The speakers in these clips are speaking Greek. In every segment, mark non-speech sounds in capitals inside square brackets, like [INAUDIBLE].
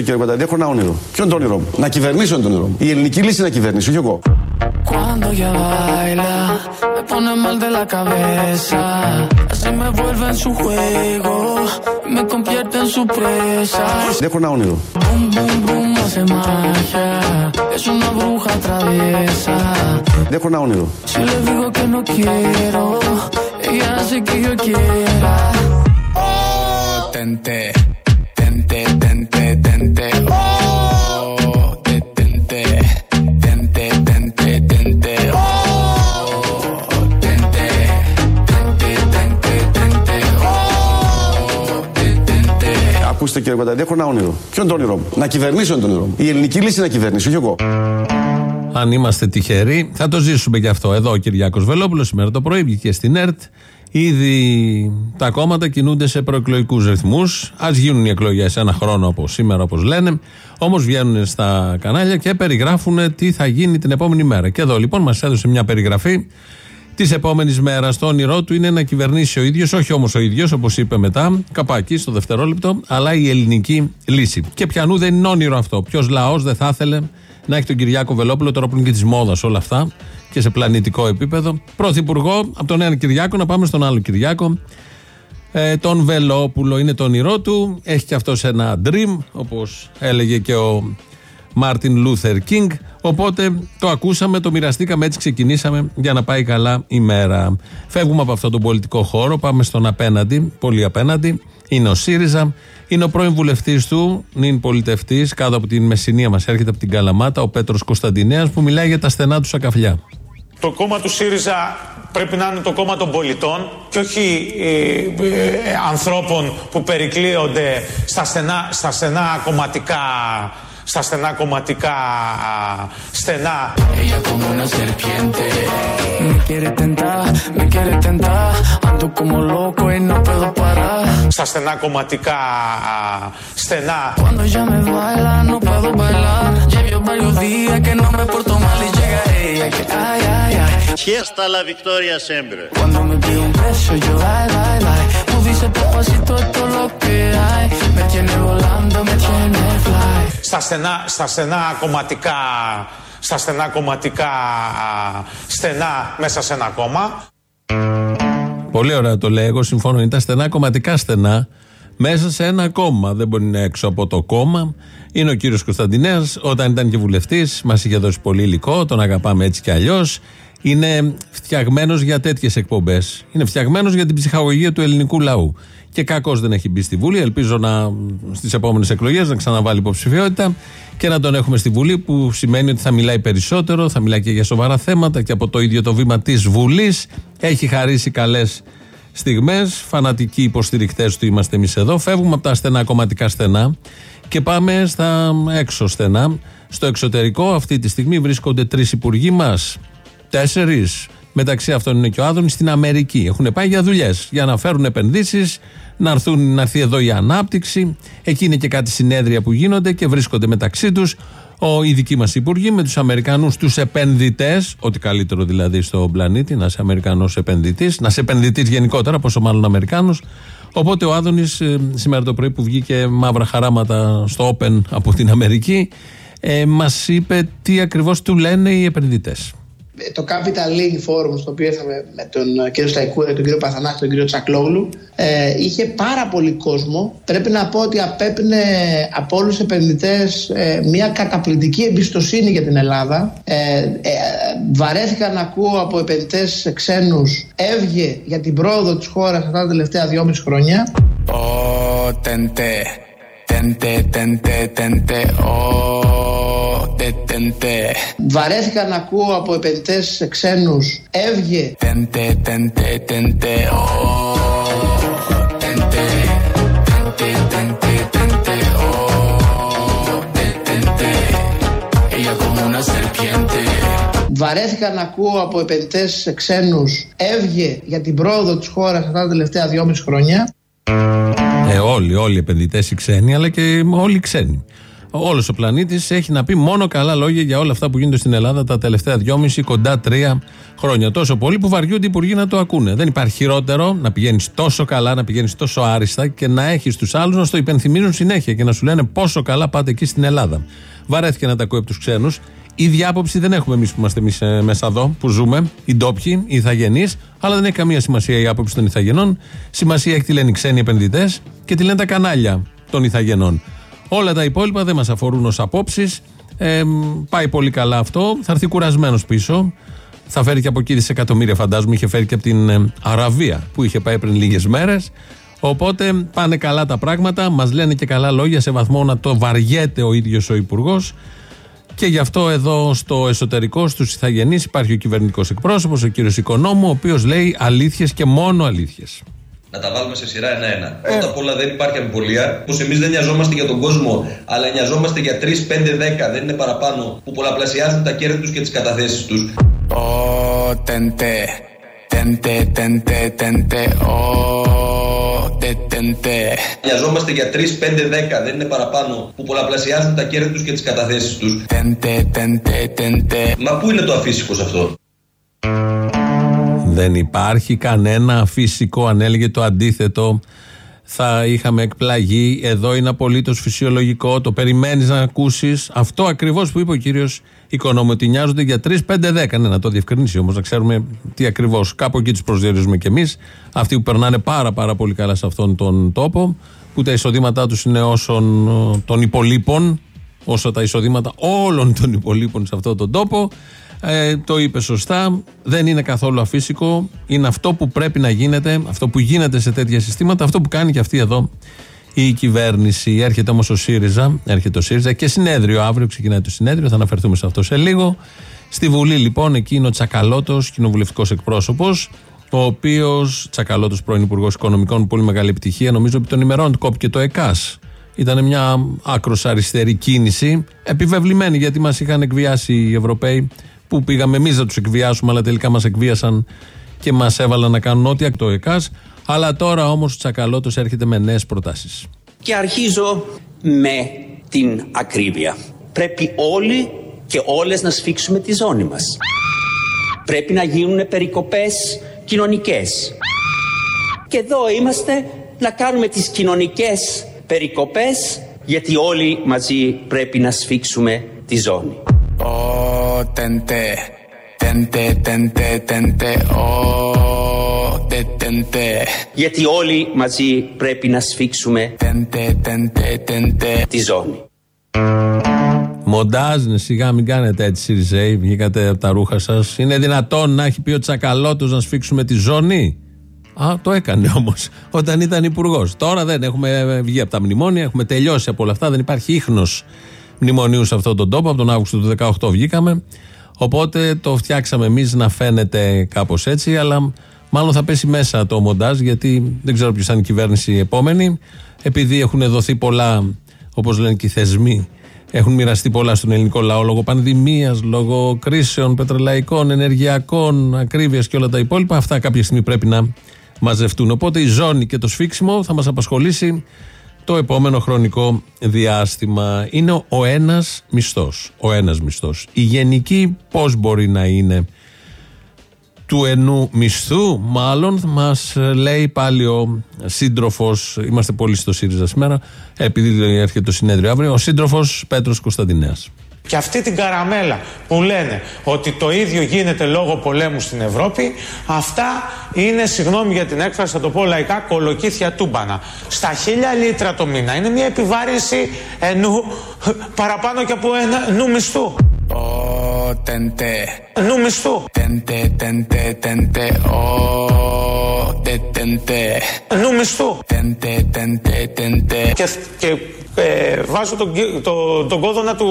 Ακούστε κύριε Κονταντή, έχω ένα όνειρο. Ποιο είναι το όνειρο μου. Να κυβερνήσω είναι το όνειρο μου. Η ελληνική λύση να κυβερνήσει, όχι εγώ. Cuando ella baila, me pone mal de la cabeza. Así me vuelve en su juego, me convierte en su presa. Έχω ένα όνειρο. Boom, boom, boom, hace magia. Es una bruja traviesa. Έχω ένα όνειρο. Si le digo que no quiero, ella hace que yo quiera. Oh, tente. Ακούστε κύριε Κονταντή, έχω ένα όνειρο. Ποιο είναι το όνειρο μου; Να κυβερνήσω είναι το όνειρο μου. Η ελληνική λύση να κυβερνήσει, όχι εγώ. Αν είμαστε τυχεροί, θα το ζήσουμε και αυτό. Εδώ ο Κυριάκος Βελόπουλος σήμερα το πρωί βγήκε στην ΕΡΤ. Ήδη τα κόμματα κινούνται σε προεκλογικούς ρυθμούς. Α γίνουν οι εκλογές ένα χρόνο από σήμερα, όπως λένε. Όμως βγαίνουν στα κανάλια και περιγράφουν τι θα γίνει την επόμενη μέρα. Και εδώ λοιπόν μας έδωσε μια περιγραφή της επόμενης μέρας. Το όνειρό του είναι να κυβερνήσει ο ίδιος, όχι όμως ο ίδιος, όπως είπε μετά, καπάκι στο δευτερόλεπτο, αλλά η ελληνική λύση. Και πιανού δεν είναι όνειρο αυτό. Ποιος λαός δεν θα ήθελε να έχει τον Κυριάκο Βελόπουλο, τώρα που είναι και της μόδας όλα αυτά και σε πλανητικό επίπεδο. Πρωθυπουργό, από τον ένα Κυριάκο να πάμε στον άλλο Κυριάκο. Ε, τον Βελόπουλο είναι το όνειρό του. Έχει και αυτός ένα dream, όπως έλεγε και ο Μάρτιν Λούθερ Κίνγκ. Οπότε το ακούσαμε, το μοιραστήκαμε, έτσι ξεκινήσαμε για να πάει καλά η μέρα. Φεύγουμε από αυτόν τον πολιτικό χώρο, πάμε στον απέναντι, πολύ απέναντι. Είναι ο ΣΥΡΙΖΑ, είναι ο πρώην βουλευτής του, νυν πολιτευτής, κάτω από την Μεσσηνία μας, έρχεται από την Καλαμάτα, ο Πέτρος Κωνσταντινέας, που μιλάει για τα στενά του σακαφλιά. Το κόμμα του ΣΥΡΙΖΑ πρέπει να είναι το κόμμα των πολιτών και όχι ε, ε, ανθρώπων που περικλείονται στα στενά, στα στενά κομματικά στα στενά κομματικά στενά. Στα στενά κομματικά στενά. Fiesta la victoria siempre. Cuando me pide un beso yo ay, ay, ay. Tú dices papacito esto lo que hay. Me tiene volando, me tiene fly. Στα στενά, στα στενά κομματικά, στα στενά κομματικά στενά μέσα σε ένα κόμμα. Πολύ ωραία το λέει, εγώ συμφωνώ. Είναι τα στενά κομματικά στενά μέσα σε ένα κόμμα. Δεν μπορεί να είναι έξω από το κόμμα. Είναι ο κύριος Κωνσταντινέας, όταν ήταν και βουλευτής, μας είχε δώσει πολύ υλικό, τον αγαπάμε έτσι κι αλλιώς. Είναι φτιαγμένος για τέτοιες εκπομπές. Είναι φτιαγμένος για την ψυχαγωγία του ελληνικού λαού. Και κακώ δεν έχει μπει στη Βουλή. Ελπίζω να στις επόμενες εκλογές να ξαναβάλει υποψηφιότητα και να τον έχουμε στη Βουλή, που σημαίνει ότι θα μιλάει περισσότερο, θα μιλάει και για σοβαρά θέματα και από το ίδιο το βήμα της Βουλής. Έχει χαρίσει καλές στιγμές. Φανατικοί υποστηρικτές του είμαστε εμείς εδώ. Φεύγουμε από τα στενά κομματικά στενά και πάμε στα έξω στενά. Στο εξωτερικό, αυτή τη στιγμή βρίσκονται τρεις υπουργοί μας. Τέσσερις. Μεταξύ αυτών είναι και ο Άδωνης στην Αμερική. Έχουν πάει για δουλειές, για να φέρουν επενδύσεις, να, να έρθει εδώ η ανάπτυξη. Εκεί είναι και κάτι συνέδρια που γίνονται και βρίσκονται μεταξύ τους οι δικοί μας υπουργοί με τους Αμερικανούς τους επενδυτές. Ό,τι καλύτερο δηλαδή στον πλανήτη, να είσαι Αμερικανός επενδυτής, να είσαι επενδυτής γενικότερα, πόσο μάλλον Αμερικάνου. Οπότε ο Άδωνης ε, σήμερα το πρωί που βγήκε μαύρα χαράματα στο Open από την Αμερική, ε, μας είπε τι ακριβώς του λένε οι επενδυτές το Capital League Forum στο οποίο ήρθαμε με τον ε, κύριο Σταϊκού, τον κύριο Παθανάκη, τον κύριο Τσακλόγλου ε, είχε πάρα πολύ κόσμο. Πρέπει να πω ότι απέπνε από όλους τους επενδυτές ε, μια καταπληκτική εμπιστοσύνη για την Ελλάδα. Ε, ε, βαρέθηκα να ακούω από επενδυτές ξένους έβγε για την πρόοδο της χώρας αυτά τα τελευταία δυόμιση χρόνια. Oh, tente, tente, tente, tente, oh τεντε, Βαρέθηκα να ακούω από επενδυτές ξένους. Έβγε. Τεντε, τεντε, τεντε, Βαρέθηκα να ακούω από επενδυτές ξένους. Έβγε για την πρόοδο της χώρας αυτά τα τελευταία δυόμιση χρόνια. Ε, όλοι, όλοι οι επενδυτές οι ξένοι, αλλά και όλοι οι ξένοι. Όλος ο πλανήτης έχει να πει μόνο καλά λόγια για όλα αυτά που γίνονται στην Ελλάδα τα τελευταία δυόμιση κοντά τρία χρόνια. Τόσο πολύ που βαριούνται οι υπουργοί να το ακούνε. Δεν υπάρχει χειρότερο να πηγαίνεις τόσο καλά, να πηγαίνεις τόσο άριστα και να έχεις τους άλλους να στο υπενθυμίζουν συνέχεια και να σου λένε πόσο καλά πάτε εκεί στην Ελλάδα. Βαρέθηκε να τα ακούει από τους ξένους. Ίδια άποψη δεν έχουμε εμείς που είμαστε εμείς ε, μέσα εδώ, που ζούμε, οι ντόπιοι, οι ηθαγενείς, αλλά δεν έχει καμία σημασία η άποψη των ηθαγενών. Σημασία έχει τι λένε οι ξένοι επενδυτές και τι λένε τα κανάλια των ηθαγενών. Όλα τα υπόλοιπα δεν μας αφορούν ως απόψεις. Ε, πάει πολύ καλά αυτό. Θα έρθει κουρασμένος πίσω. Θα φέρει και από εκεί δισεκατομμύρια, φαντάζομαι. Είχε φέρει και από την ε, Αραβία που είχε πάει πριν λίγες μέρες. Οπότε πάνε καλά τα πράγματα. Μας λένε και καλά λόγια σε βαθμό να το βαριέται ο ίδιος ο Υπουργός. Και γι' αυτό εδώ στο εσωτερικό, στους Ιθαγενείς, υπάρχει ο κυβερνητικός εκπρόσωπος, ο κύριος Οικονόμου, ο οποίος λέει αλήθειες και μόνο αλήθειες. Να τα βάλουμε σε σειρά ένα-ένα. Ε. Πρώτα απ' όλα δεν υπάρχει αμφιβολία πω εμείς δεν νοιαζόμαστε για τον κόσμο, αλλά νοιαζόμαστε για 3, 5, 10, δεν είναι παραπάνω, που πολλαπλασιάζουν τα κέρδη τους και τις καταθέσεις τους. Oh, tente, tente, tente, tente, oh, tente. Νοιαζόμαστε για 3, 5, 10, δεν είναι παραπάνω, που πολλαπλασιάζουν τα κέρδη τους και τις καταθέσεις τους. Tente, tente, tente. Μα πού είναι το αφύσικο αυτό; Δεν υπάρχει κανένα φυσικό. Αν έλεγε το αντίθετο, θα είχαμε εκπλαγεί. Εδώ είναι απολύτως φυσιολογικό. Το περιμένεις να ακούσεις αυτό ακριβώς που είπε ο κύριος Οικονόμου. Ότι νοιάζονται για 3, 5, 10. Ναι, να το διευκρινίσει όμως, να ξέρουμε τι ακριβώς. Κάπου εκεί τους προσδιορίζουμε κι εμείς. Αυτοί που περνάνε πάρα, πάρα πολύ καλά σε αυτόν τον τόπο, που τα εισοδήματά τους είναι όσων των υπολείπων, όσο τα εισοδήματα όλων των υπολείπων σε αυτόν τον τόπο. Ε, το είπε σωστά. Δεν είναι καθόλου αφύσικο. Είναι αυτό που πρέπει να γίνεται, αυτό που γίνεται σε τέτοια συστήματα, αυτό που κάνει και αυτή εδώ η κυβέρνηση. Έρχεται όμως ο ΣΥΡΙΖΑ, έρχεται ο ΣΥΡΙΖΑ και συνέδριο αύριο, ξεκινάει το συνέδριο, θα αναφερθούμε σε αυτό σε λίγο. Στη Βουλή λοιπόν, εκεί είναι ο Τσακαλώτος, κοινοβουλευτικός εκπρόσωπος, ο οποίος Τσακαλώτος, πρώην Υπουργός Οικονομικών, πολύ μεγάλη επιτυχία, νομίζω επί των ημερών κόπηκε το ΕΚΑΣ. Ήταν μια άκρος αριστερή κίνηση, επιβεβλημένη γιατί μας είχαν εκβιάσει οι Ευρωπαίοι που πήγαμε εμείς να τους εκβιάσουμε, αλλά τελικά μας εκβίασαν και μας έβαλαν να κάνουν ό,τι το ΕΚΑΣ. Αλλά τώρα όμως ο Τσακαλώτος έρχεται με νέες προτάσεις. Και αρχίζω με την ακρίβεια. Πρέπει όλοι και όλες να σφίξουμε τη ζώνη μας. Πρέπει να γίνουν περικοπές κοινωνικές. Και εδώ είμαστε να κάνουμε τις κοινωνικές περικοπές γιατί όλοι μαζί πρέπει να σφίξουμε τη ζώνη. Oh, tente, tente, tente, tente, oh, tente. Γιατί όλοι μαζί πρέπει να σφίξουμε tente, tente, tente, τη ζώνη. Μοντάζ, ναι, σιγά μην κάνετε έτσι Σιριζέη, βγήκατε από τα ρούχα σας. Είναι δυνατόν να έχει πει ο Τσακαλώτος να σφίξουμε τη ζώνη; Α, το έκανε [LAUGHS] όμως όταν ήταν υπουργός. Τώρα δεν έχουμε βγει από τα μνημόνια, έχουμε τελειώσει από όλα αυτά, δεν υπάρχει ίχνος μνημονίου σε αυτόν τον τόπο. Από τον Αύγουστο του 2018 βγήκαμε. Οπότε το φτιάξαμε εμείς να φαίνεται κάπως έτσι, αλλά μάλλον θα πέσει μέσα το μοντάζ, γιατί δεν ξέρω ποιος θα είναι η κυβέρνηση επόμενη. Επειδή έχουν δοθεί πολλά, όπως λένε και οι θεσμοί, έχουν μοιραστεί πολλά στον ελληνικό λαό λόγω πανδημίας, λόγω κρίσεων πετρελαϊκών, ενεργειακών, ακρίβειας και όλα τα υπόλοιπα. Αυτά κάποια στιγμή πρέπει να μαζευτούν. Οπότε η ζώνη και το σφίξιμο θα μας απασχολήσει το επόμενο χρονικό διάστημα. Είναι ο ένας μισθός. Ο ένας μισθός. Η γενική πώς μπορεί να είναι του ενού μισθού, μάλλον μας λέει πάλι ο σύντροφος, είμαστε πολύ στο ΣΥΡΙΖΑ σήμερα, επειδή έρχεται το συνέδριο αύριο, ο σύντροφος Πέτρος Κωνσταντινέας. Και αυτή την καραμέλα που λένε ότι το ίδιο γίνεται λόγω πολέμου στην Ευρώπη, αυτά είναι, συγγνώμη για την έκφραση, θα το πω λαϊκά, κολοκύθια τούμπανα. Στα χίλια λίτρα το μήνα είναι μια επιβάρυνση ενού παραπάνω και από ένα νου μισθού. Oh, tente. Νου μισθού. Tente, tente, tente, oh, tente. Νου μισθού. Tente, tente, tente. Και, και ε, βάζω τον, το, τον κόδωνα του,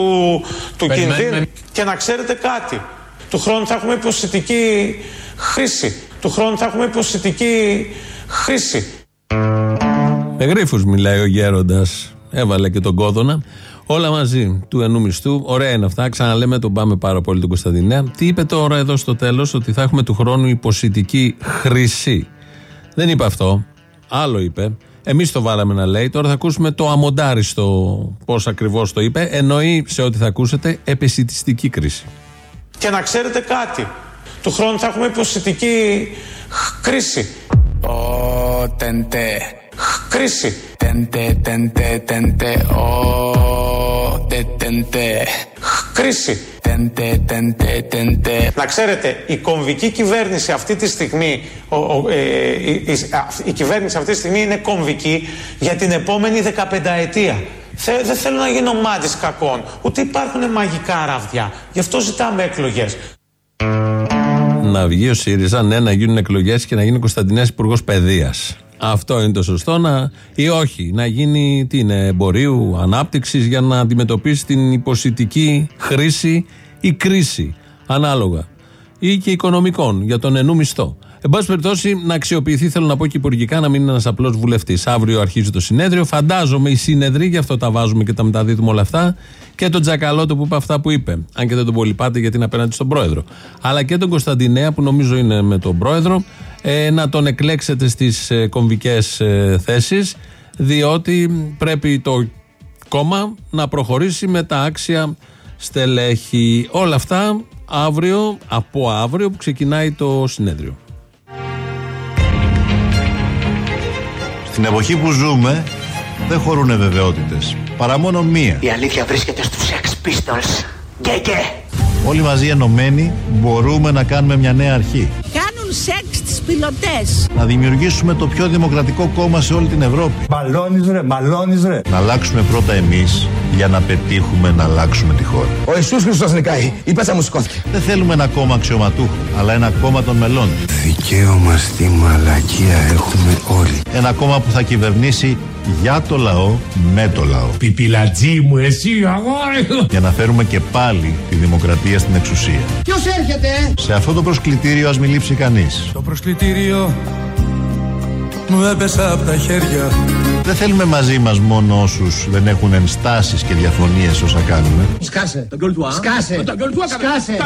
του κινδύνου. Και να ξέρετε κάτι. Του χρόνου θα έχουμε υποσυτική χρήση. Του χρόνου θα έχουμε υποσυτική χρήση. Με γρίφους μιλάει ο γέροντας. Έβαλε και τον κόδωνα. Όλα μαζί του ενού μισθού. Ωραία είναι αυτά. Ξαναλέμε τον πάμε πάρα πολύ τον Κωνσταντινέα. Τι είπε τώρα εδώ στο τέλος, ότι θα έχουμε του χρόνου υποσυτική χρήση; Δεν είπε αυτό. Άλλο είπε. Εμείς το βάλαμε να λέει. Τώρα θα ακούσουμε το αμοντάριστο πώς ακριβώς το είπε. Εννοεί σε ό,τι θα ακούσετε επισητιστική κρίση. Και να ξέρετε κάτι. Του χρόνου θα έχουμε υποσυτική κρίση. Oh, τεντέ. Κρίση. Τεντέ, τεντέ, τεντέ. Oh, τεντέ. Κρίση. Τεντέ, τεντέ, τεντέ. Να ξέρετε, η κομβική κυβέρνηση αυτή τη στιγμή, ο, ο, ε, η, η, η, κυβέρνηση αυτή τη στιγμή είναι κομβική για την επόμενη 15 ετία. δεν θέλω να γίνω μάτις κακών, ούτε υπάρχουν μαγικά ραβδιά. Γι' αυτό ζητάμε εκλογές να βγει ο ΣΥΡΙΖΑ, ναι, να γίνουν εκλογές και να γίνει ο Κωνσταντινέα Υπουργός Παιδείας. Αυτό είναι το σωστό να, ή όχι. Να γίνει τι είναι, εμπορίου, ανάπτυξης για να αντιμετωπίσει την υποσυτική χρήση ή κρίση. Ανάλογα. Ή και οικονομικών για τον ενού μισθό. Εν πάση περιπτώσει, να αξιοποιηθεί, θέλω να πω και υπουργικά, να μην είναι ένας απλός βουλευτής. Αύριο αρχίζει το συνέδριο. Φαντάζομαι οι σύνεδροι, γι' αυτό τα βάζουμε και τα μεταδίδουμε όλα αυτά. Και τον Τζακαλώτο που είπε αυτά που είπε. Αν και δεν τον πολυπάτε γιατί είναι απέναντι στον πρόεδρο. Αλλά και τον Κωνσταντινέα που νομίζω είναι με τον πρόεδρο. Ε, να τον εκλέξετε στις ε, κομβικές ε, θέσεις. Διότι πρέπει το κόμμα να προχωρήσει με τα άξια στελέχη. Όλα αυτά αύριο, από αύριο που ξεκινάει το συνέδριο. Στην εποχή που ζούμε δεν χωρούν βεβαιότητες, παρά μόνο μία. Η αλήθεια βρίσκεται στους Sex Pistols. Γκέγκε! Όλοι μαζί ενωμένοι μπορούμε να κάνουμε μια νέα αρχή. Κάνουν σεξ τις πιλωτές. Να δημιουργήσουμε το πιο δημοκρατικό κόμμα σε όλη την Ευρώπη. Μαλώνεις ρε, μαλώνεις ρε. Να αλλάξουμε πρώτα εμείς για να πετύχουμε να αλλάξουμε τη χώρα. Ο Ιησούς Χριστός νικάει. Η πέσα μου σηκώθηκε. Δεν θέλουμε ένα κόμμα αξιωματούχο, αλλά ένα κόμμα των μελών. Δικαίωμα στη μαλακία έχουμε όλοι. Ένα κόμμα που θα κυβερνήσει για το λαό, με το λαό. Πιπιλατζή μου, εσύ αγόρι Για να φέρουμε και πάλι τη δημοκρατία στην εξουσία. Ποιος έρχεται, Σε αυτό το προσκλητήριο ας μην λείψει κανείς. Το προσκλητήριο μου έπεσε από τα χέρια. Δεν θέλουμε μαζί μας μόνο όσους δεν έχουν ενστάσεις και διαφωνίες όσα κάνουμε. Σκάσε. Σκάσε. Σκάσε.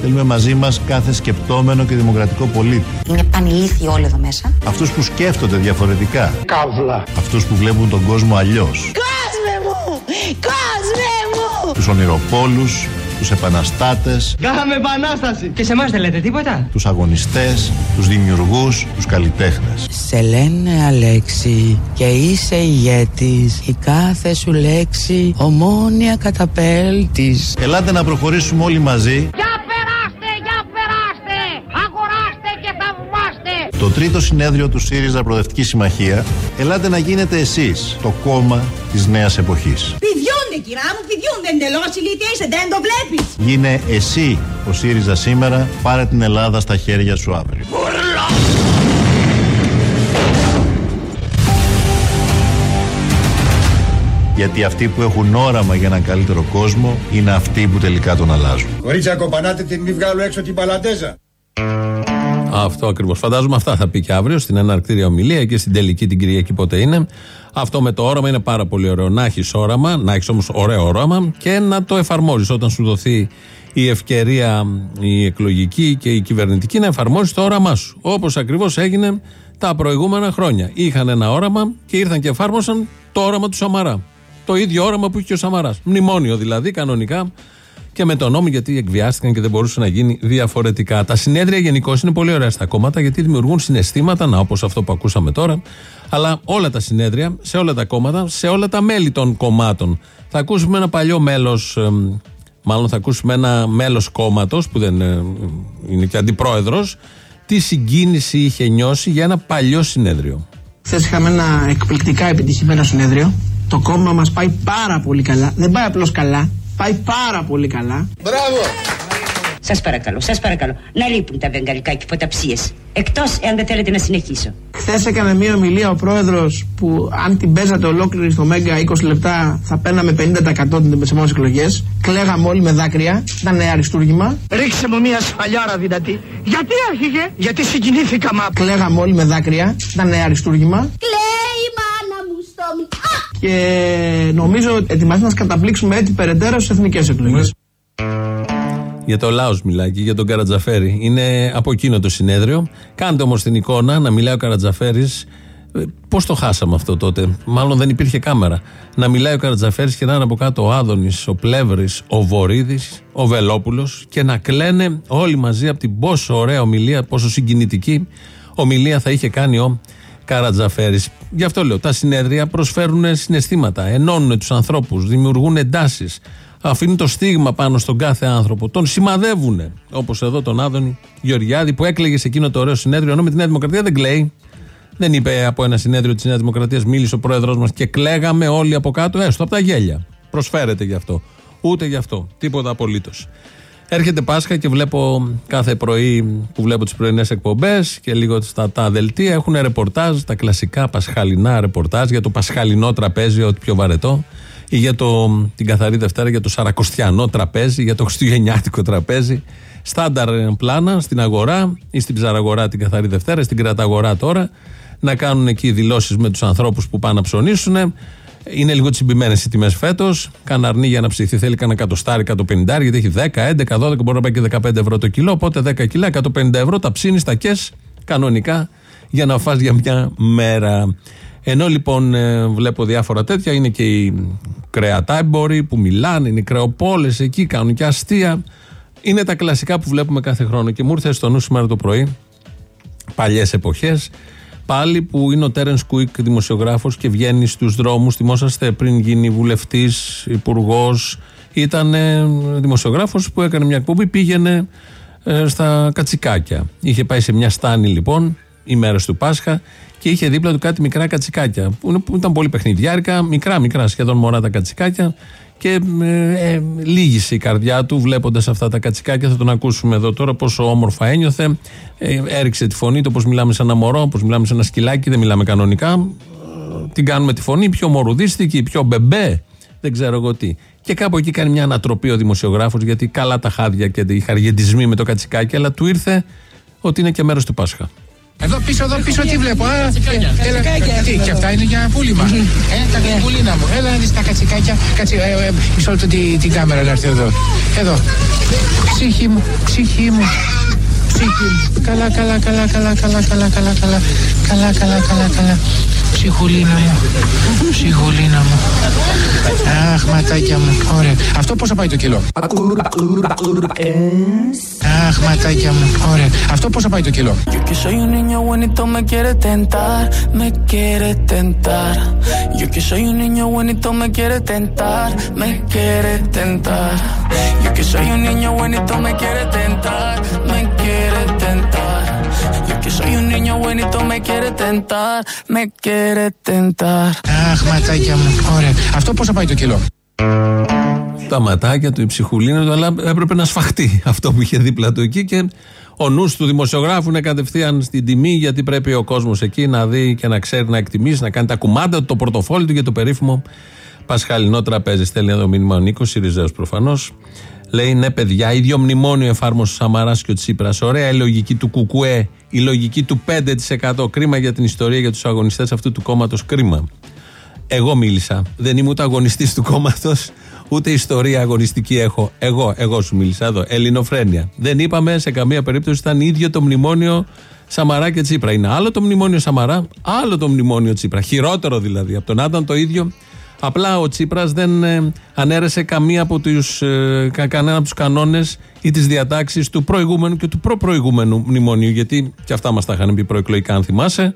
Θέλουμε μαζί μας κάθε σκεπτόμενο και δημοκρατικό πολίτη. Είναι πανηλήθιοι όλοι εδώ μέσα. Αυτούς που σκέφτονται διαφορετικά. Καύλα. Αυτούς που βλέπουν τον κόσμο αλλιώς. Κόσμε μου! Κόσμε μου! Τους ονειροπόλους, τους επαναστάτες, Κάναμε επανάσταση. Και σε εμάς δεν λέτε τίποτα; τους αγωνιστές, τους δημιουργούς, τους καλλιτέχνες. Σε λένε Αλέξη και είσαι ηγέτης Η κάθε σου λέξη ομόνια καταπέλτης Ελάτε να προχωρήσουμε όλοι μαζί Για περάστε, για περάστε! Αγοράστε και θαυμάστε! το τρίτο συνέδριο του ΣΥΡΙΖΑ Προοδευτικής Συμμαχίας. Ελάτε να γίνετε εσείς το κόμμα της νέας εποχής. Πηδιούνται κυρά μου, πηδιούνται εντελώς ηλίθεια είσαι, δεν το βλέπεις! Γίνε εσύ ο ΣΥΡΙΖΑ σήμερα, πάρε την Ελλάδα στα χέρια σου αύριο. Γιατί αυτοί που έχουν όραμα για έναν καλύτερο κόσμο είναι αυτοί που τελικά τον αλλάζουν. Κορίτσια κομπανάτε την μη βγάλω έξω την παλαντέζα. Αυτό ακριβώς. Φαντάζομαι αυτά θα πει και αύριο στην εναρκτήρια ομιλία και στην τελική την Κυριακή πότε είναι. Αυτό με το όραμα είναι πάρα πολύ ωραίο. Να έχεις όραμα, να έχεις όμως ωραίο όραμα και να το εφαρμόζεις όταν σου δοθεί η ευκαιρία η εκλογική και η κυβερνητική να εφαρμόζεις το όραμά σου. Όπως ακριβώς έγινε τα προηγούμενα χρόνια. Είχαν ένα όραμα και ήρθαν και εφάρμοσαν το όραμα του Σαμαρά. Το ίδιο όραμα που είχε και ο Σαμαράς. Μνημόνιο δηλαδή, κανονικά και με τον νόμο γιατί εκβιάστηκαν και δεν μπορούσε να γίνει διαφορετικά. Τα συνέδρια γενικώ είναι πολύ ωραία στα κόμματα γιατί δημιουργούν συναισθήματα, να όπως αυτό που ακούσαμε τώρα, αλλά όλα τα συνέδρια, σε όλα τα κόμματα, σε όλα τα μέλη των κομμάτων. Θα ακούσουμε ένα παλιό μέλος, μάλλον θα ακούσουμε ένα μέλος κόμματος που δεν ε, είναι και αντιπρόεδρος, τι συγκίνηση είχε νιώσει για ένα παλιό συνέδριο; Χθες είχαμε ένα εκπληκτικά επιτυχημένο συνέδριο. Το κόμμα μας πάει πάρα πολύ καλά. Δεν πάει απλώς καλά. Πάει πάρα πολύ καλά. Μπράβο. Σας παρακαλώ, σας παρακαλώ. Να λείπουν τα βεγγαλικά και φωταψίες. Εκτός εάν δεν θέλετε να συνεχίσω. Χθες έκανε μία ομιλία ο πρόεδρος που αν την παίζατε ολόκληρη στο Μέγκα 20 λεπτά θα παίρναμε 50% τι επόμενες εκλογές. Κλαίγαμε όλοι με δάκρυα. Ήταν αριστούργημα. Ρίξε μου μια σφαλιάρα δυνατή. Γιατί άρχιγε, γιατί συγκινήθηκα μα. Κλαίγαμε όλοι με δάκρυα. Ήταν αριστούργημα. Κλαίει η μάνα μου στο μη... Και νομίζω ότι ετοιμάζουμε να καταπλήξουμε έτσι περαιτέρω στις εθνικές εκλογές. Για το λαό μιλάει και για τον Καρατζαφέρη. Είναι από εκείνο το συνέδριο. Κάντε όμως την εικόνα να μιλάει ο Καρατζαφέρης Ε, Πώς το χάσαμε αυτό τότε, Μάλλον δεν υπήρχε κάμερα. Να μιλάει ο Καρατζαφέρης και να είναι από κάτω ο Άδωνης, ο Πλεύρης, ο Βορύδης, ο Βελόπουλος και να κλαίνε όλοι μαζί από την πόσο ωραία ομιλία, πόσο συγκινητική ομιλία θα είχε κάνει ο Καρατζαφέρης. Γι' αυτό λέω: Τα συνέδρια προσφέρουν συναισθήματα, ενώνουν τους ανθρώπους, δημιουργούν εντάσεις, αφήνουν το στίγμα πάνω στον κάθε άνθρωπο, τον σημαδεύουν. Όπως εδώ τον Άδωνη Γεωργιάδη που έκλαιγε σε εκείνο το ωραίο συνέδριο, ενώ με τη Νέα Δημοκρατία δεν κλαίει. Δεν είπε από ένα συνέδριο της Νέας Δημοκρατίας, μίλησε ο πρόεδρός μας και κλαίγαμε όλοι από κάτω, έστω από τα γέλια. Προσφέρεται γι' αυτό. Ούτε γι' αυτό. Τίποτα απολύτως. Έρχεται Πάσχα και βλέπω κάθε πρωί που βλέπω τις πρωινές εκπομπές και λίγο στα τα δελτία έχουν ρεπορτάζ, τα κλασικά πασχαλινά ρεπορτάζ για το πασχαλινό τραπέζι, ό,τι πιο βαρετό, ή για το, την καθαρή Δευτέρα για το σαρακοστιανό τραπέζι, για το χριστουγεννιάτικο τραπέζι. Στάνταρ πλάνα στην αγορά ή στην ψαραγορά την καθαρή Δευτέρα, στην κραταγορά τώρα να κάνουν εκεί δηλώσεις με τους ανθρώπους που πάνε να ψωνίσουν. Είναι λίγο τσιμπημένες οι τιμές φέτος. Καναρνή για να ψηθεί θέλει κανένα εκατοστάρι, 150, γιατί έχει 10, 11, 12, μπορεί να πάει και 15 ευρώ το κιλό. Οπότε 10 κιλά, 150 ευρώ τα ψήνεις τα κες κανονικά για να φας για μια μέρα. Ενώ λοιπόν ε, βλέπω διάφορα τέτοια, είναι και οι κρεατάμποροι που μιλάνε, είναι οι κρεοπόλες εκεί, κάνουν και αστεία. Είναι τα κλασικά που βλέπουμε κάθε χρόνο. Και μου ήρθε στο νου σήμερα το πρωί, παλιές εποχές, πάλι που είναι ο Τέρεν Κουίκ δημοσιογράφος και βγαίνει στους δρόμους θυμόσαστε πριν γίνει βουλευτής, υπουργός. ήταν δημοσιογράφος που έκανε μια εκπομπή πήγαινε ε, στα κατσικάκια είχε πάει σε μια στάνη λοιπόν ημέρες του Πάσχα και είχε δίπλα του κάτι μικρά κατσικάκια που ήταν πολύ παιχνιδιάρικα μικρά μικρά σχεδόν μωρά τα κατσικάκια και ε, ε, λίγησε η καρδιά του βλέποντας αυτά τα κατσικάκια. Θα τον ακούσουμε εδώ τώρα πόσο όμορφα ένιωθε. Ε, έριξε τη φωνή του όπως μιλάμε σε ένα μωρό όπως μιλάμε σε ένα σκυλάκι δεν μιλάμε κανονικά. Ε, την κάνουμε τη φωνή πιο μορουδίστικη πιο μπεμπέ δεν ξέρω εγώ τι. Και κάπου εκεί κάνει μια ανατροπή ο δημοσιογράφος γιατί καλά τα χάδια και οι χαργεντισμοί με το κατσικάκι αλλά του ήρθε ότι είναι και μέρος του Πάσχα εδώ πίσω, εδώ πίσω τι βλέπω. Α, έλα, τι, και αυτά είναι για πούλημα. Ε, τα πουλίνα μου. Έλα να δεις τα κατσικάκια. Κάτσε, ε, ε, μισό λεπτό την κάμερα να έρθει εδώ. Εδώ. Ψυχή μου, ψυχή μου. Ψυχή μου. Καλά, καλά, καλά, καλά, καλά, καλά, καλά, καλά. Καλά, καλά, καλά, καλά. Ψυχουλίνα μου. Ψυχουλίνα μου. Αχ, ματάκια μου. Ωραία. Αυτό πόσο πάει το κιλό. Αχ, ματάκια μου. Ωραία. Αυτό πόσο πάει το κιλό. Yo que soy un niño bonito me quiere tentar, me quiere tentar. Yo que soy un niño bonito me quiere tentar, me quiere tentar. Yo que soy un niño bonito me quiere tentar, me quiere tentar. Yo que soy un niño bonito me quiere tentar, me quiere tentar. Αχ, ματάκια μου. Ωραία. Αυτό πόσο πάει το κιλό; Τα ματάκια του, η ψυχουλίνα του, αλλά έπρεπε να σφαχτεί αυτό που είχε δίπλα του εκεί και ο νους του δημοσιογράφου είναι κατευθείαν στην τιμή γιατί πρέπει ο κόσμος εκεί να δει και να ξέρει να εκτιμήσει, να κάνει τα κουμάντα του, το πορτοφόλι του για το περίφημο Πασχαλινό τραπέζι. Στέλνει εδώ μήνυμα ο Νίκος, Σιριζέο προφανώς. Λέει ναι, παιδιά, ίδιο μνημόνιο εφάρμοσε ο Σαμαράς και ο Τσίπρας. Ωραία η λογική του Κουκουέ, η λογική του 5%. Κρίμα για την ιστορία, για τους αγωνιστές αυτού του κόμματος. Κρίμα. Εγώ μίλησα. Δεν είμαι ούτε αγωνιστής του κόμματος, ούτε ιστορία αγωνιστική έχω. Εγώ, εγώ σου μίλησα εδώ. Ελληνοφρένεια. Δεν είπαμε σε καμία περίπτωση ήταν ίδιο το μνημόνιο Σαμαρά και Τσίπρα. Είναι άλλο το μνημόνιο Σαμαρά, άλλο το μνημόνιο Τσίπρα. Χειρότερο δηλαδή. Από τον Άδαν το ίδιο Απλά ο Τσίπρας δεν ε, ανέρεσε καμία από τους, ε, κανένα από τους κανόνες ή τις διατάξεις του προηγούμενου και του προπροηγούμενου μνημονίου. Γιατί και αυτά μας τα είχαν πει προεκλογικά, αν θυμάσαι.